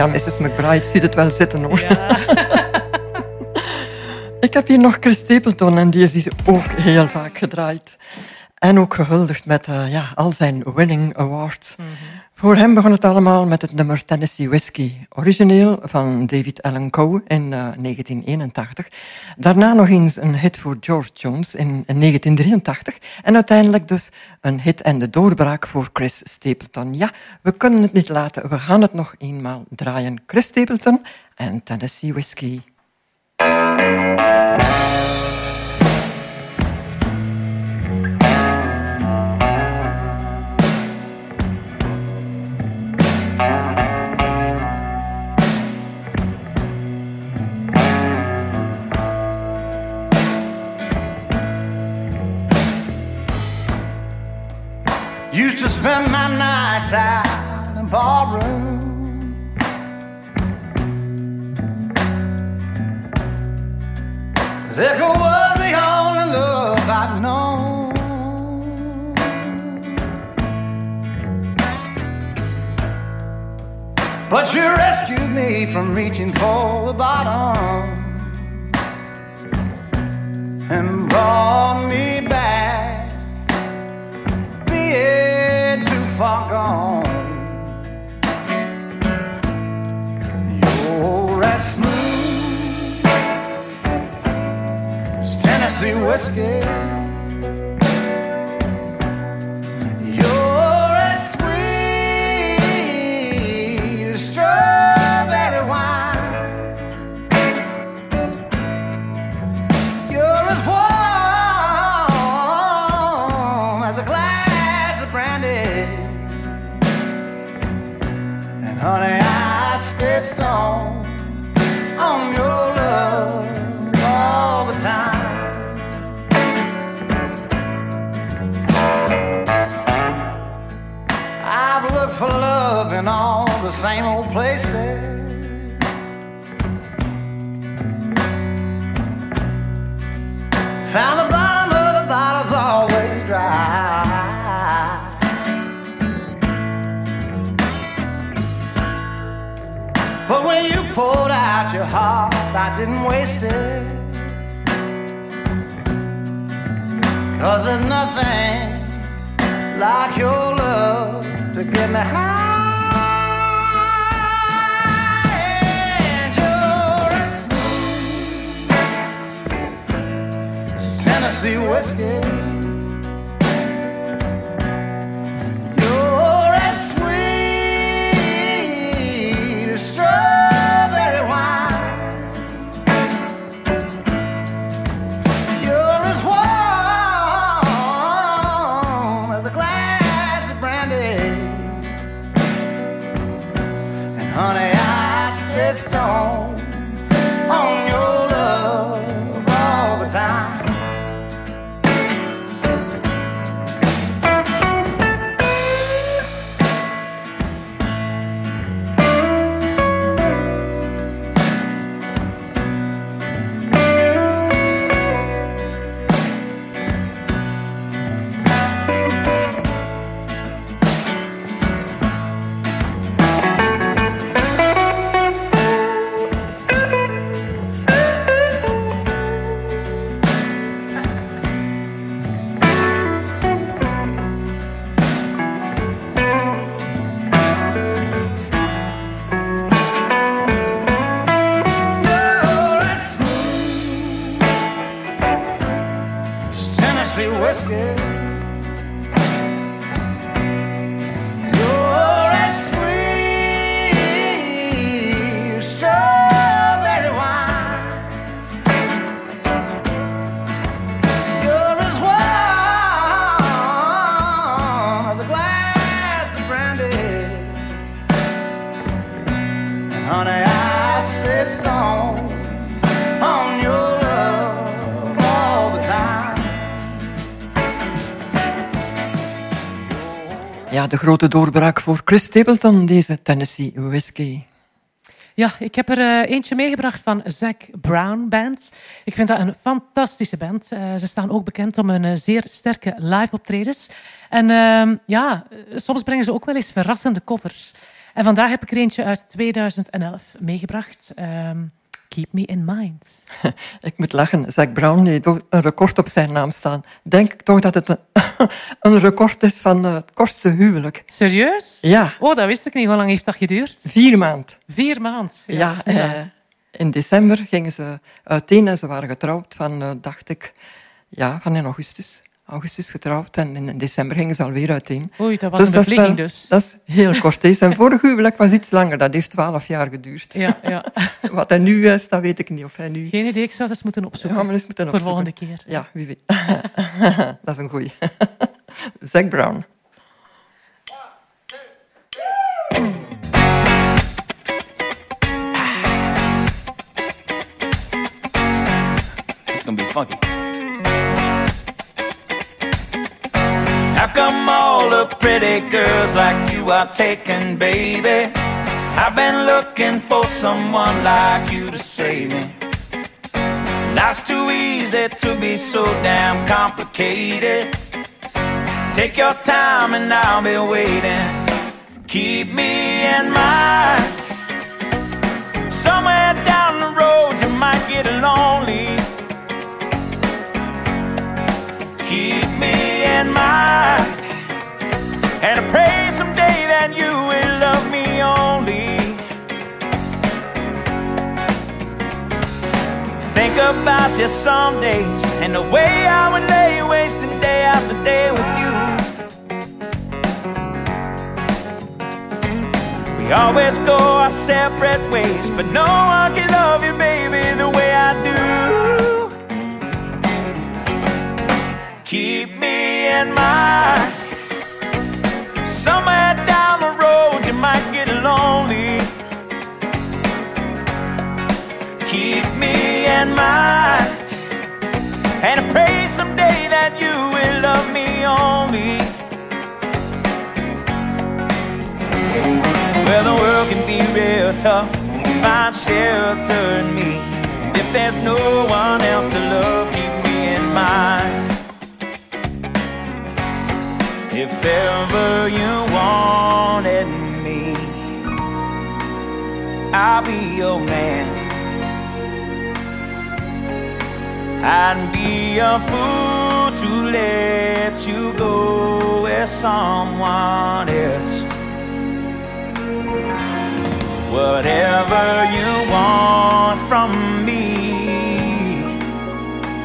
Ja, ja, Mrs. McBride ziet het wel zitten hoor. Ik heb hier nog Chris Stapleton en die is hier ook heel vaak gedraaid. En ook gehuldigd met eh, ja, al zijn winning awards. Voor hem begon het allemaal met het nummer Tennessee Whiskey, origineel van David Allen Coe in eh, 1981. Daarna nog eens een hit voor George Jones in, in 1983. En uiteindelijk dus een hit en de doorbraak voor Chris Stapleton. Ja, we kunnen het niet laten, we gaan het nog eenmaal draaien. Chris Stapleton en Tennessee Whiskey. Spend my nights out in ballroom. Liquor was the only love I'd known. But you rescued me from reaching for the bottom and brought me back far gone. You're as smooth as Tennessee whiskey. in all the same old places. Found the bottom of the bottle's always dry. But when you poured out your heart, I didn't waste it. Cause there's nothing like your love to get me high. Whiskey. Ja, de grote doorbraak voor Chris Stapleton, deze Tennessee Whiskey. Ja, ik heb er eh, eentje meegebracht van Zac Brown Band. Ik vind dat een fantastische band. Eh, ze staan ook bekend om hun eh, zeer sterke live-optredens. En ehm, ja, soms brengen ze ook wel eens verrassende covers. En vandaag heb ik er eentje uit 2011 meegebracht. Ehm, Keep Me In Mind. Ik moet lachen. Zac Brown heeft een record op zijn naam staan. Denk toch dat het een, record is van eh, het kortste huwelijk. Serieus? Ja. Oh, dat wist ik niet. Hoe lang heeft dat geduurd? Vier maand. Vier maanden. Ja, je. eh, in december gingen ze uiteen en ze waren getrouwd van, eh, dacht ik, ja, van in augustus. Augustus getrouwd en in december gingen ze alweer uiteen. Oei, dat was een is bevlieging dus. Dat is heel kort. hè. Zijn vorige huwelijk was iets langer, dat heeft twaalf jaar geduurd. Ja, ja. Wat hij nu is, dat weet ik niet. Of hij nu... Geen idee, ik zou dat eens moeten opzoeken. Ja, maar eens moeten Voor opzoeken. volgende keer. Ja, wie weet. dat is een goeie. Zac Brown. It's gonna be funky. How come all the pretty girls like you are taken, baby? I've been looking for someone like you to save me. Life's too easy to be so damn complicated. Take your time and I'll be waiting. Keep me in mind. Somewhere down the road you might get lonely. And I pray someday that you will love me only. Think about you some days and the way I would lay wasting day after day with you. We always go our separate ways, but no one can love you, baby, the way I do. Keep me in mind. Somewhere down the road, you might get lonely. Keep me in mind. And I pray someday that you will love me only. Well, the world can be real tough. Find shelter in me. If there's no one else to love, keep me in mind. If ever you wanted me, I'll be your man. I'd be a fool to let you go with someone else. Whatever you want from me,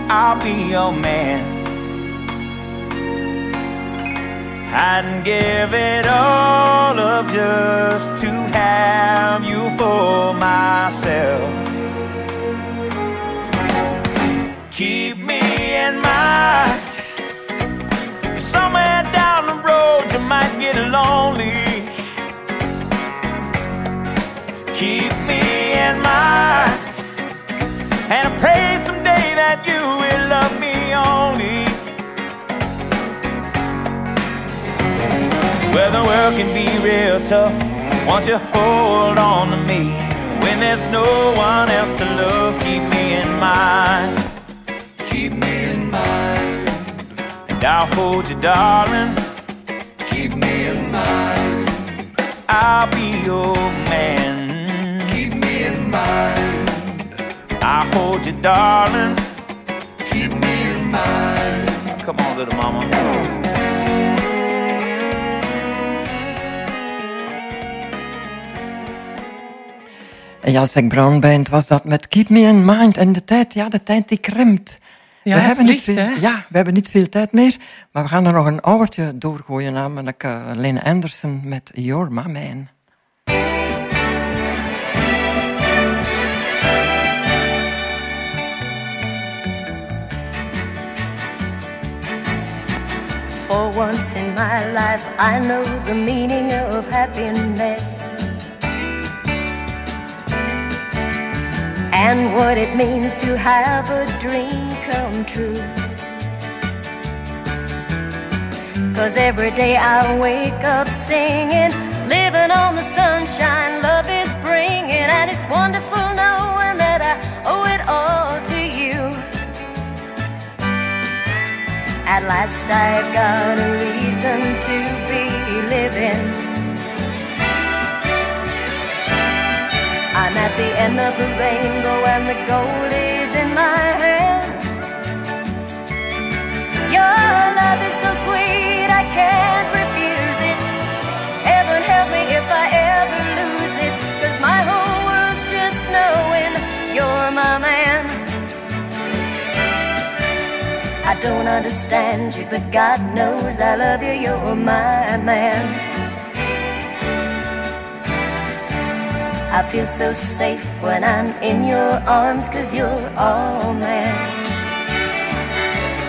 I'll be your man. I'd give it all up just to have you for myself. Keep me in mind. Somewhere down the road you might get lonely. Keep me in mind. And I pray someday that you will love me only. Well, the world can be real tough. Won't you hold on to me? When there's no one else to love, keep me in mind. Keep me in mind. And I'll hold you, darling. Keep me in mind. I'll be your man. Keep me in mind. I'll hold you, darling. Keep me in mind. Come on, little mama. En ja, Zac Brown Band was dat met Keep Me In Mind. En de tijd, ja, de tijd die krimpt. Ja, we hebben niet veel, hè? ja, we hebben niet veel tijd meer, maar we gaan er nog een oudertje doorgooien, namelijk uh, Lynn Anderson met You're My Man. For once in my life, I know the meaning of happiness and what it means to have a dream come true. Cause every day I wake up singing, living on the sunshine love is bringing, and it's wonderful knowing that I owe it all to you. At last I've got a reason to be living. The end of the rainbow and the gold is in my hands. Your love is so sweet, I can't refuse it. Heaven help me if I ever lose it. Cause my whole world's just knowing you're my man. I don't understand you, but God knows I love you, you're my man. I feel so safe when I'm in your arms, cause you're all man.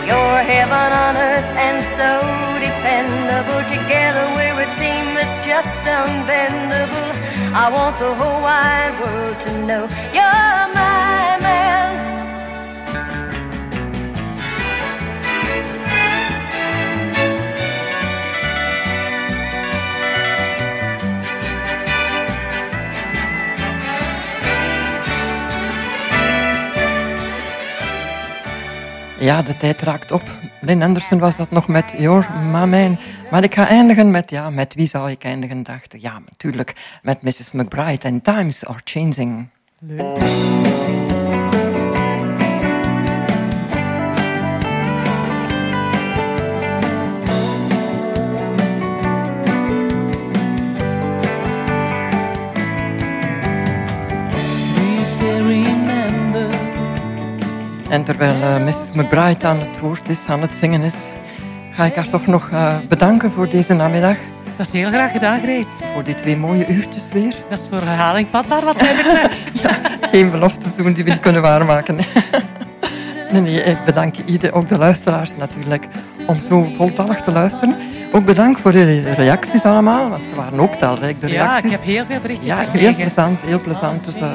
You're heaven on earth and so dependable. Together we're a team that's just unbendable. I want the whole wide world to know you're my Ja, de tijd raakt op. Lynn Anderson was dat nog met Your My Man. Maar ik ga eindigen met, ja, met wie zou ik eindigen, dacht. Ja, natuurlijk, met Mrs. McBride en Times Are Changing. Please En terwijl eh, Mrs. McBride aan het woord is, aan het zingen is, ga ik haar toch nog eh, bedanken voor deze namiddag. Dat is heel graag gedaan, Greet. Voor die twee mooie uurtjes weer. Dat is voor herhaling vatbaar wat mij betreft. Geen beloftes doen die we niet kunnen waarmaken. Nee, nee, ik bedank ieder, ook de luisteraars natuurlijk, om zo voltallig te luisteren. Ook bedankt voor de reacties allemaal, want ze waren ook talrijk, de Ja, reacties. ik heb heel veel berichtjes Ja, heel gekregen. plezant, heel plezant. Dus, eh,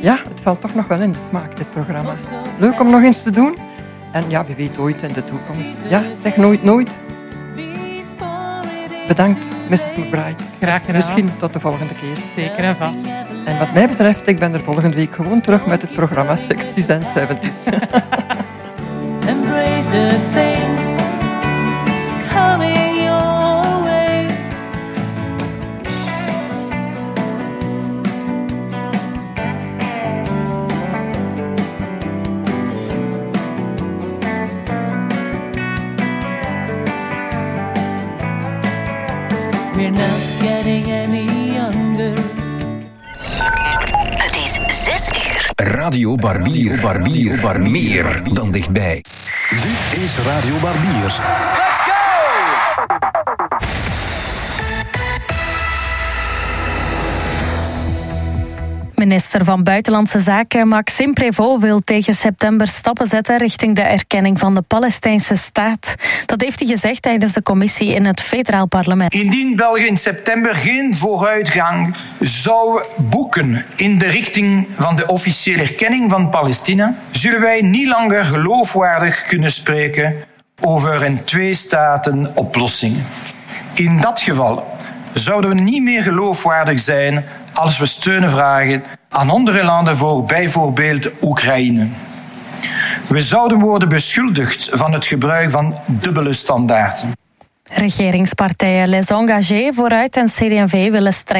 ja, het valt toch nog wel in de smaak, dit programma. Leuk om nog eens te doen. En ja, wie weet ooit in de toekomst. Ja, zeg nooit nooit. Bedankt, Mrs. McBride. Graag gedaan. Misschien tot de volgende keer. Zeker en vast. En wat mij betreft, ik ben er volgende week gewoon terug met het programma 60s en 70s. Embrace the things getting any younger. Het is 6 uur. Radio Barbier, Barbier, Barbier. Meer dan dichtbij. Dit is Radio Barbiers. Minister van Buitenlandse Zaken Maxime Prévost wil tegen september stappen zetten richting de erkenning van de Palestijnse staat. Dat heeft hij gezegd tijdens de commissie in het federaal parlement. Indien België in september geen vooruitgang zou boeken in de richting van de officiële erkenning van Palestina, zullen wij niet langer geloofwaardig kunnen spreken over een twee-staten-oplossing. In dat geval zouden we niet meer geloofwaardig zijn als we steun vragen aan andere landen voor bijvoorbeeld Oekraïne. We zouden worden beschuldigd van het gebruik van dubbele standaarden. Regeringspartijen Les Engagés, Vooruit en CD&V willen streng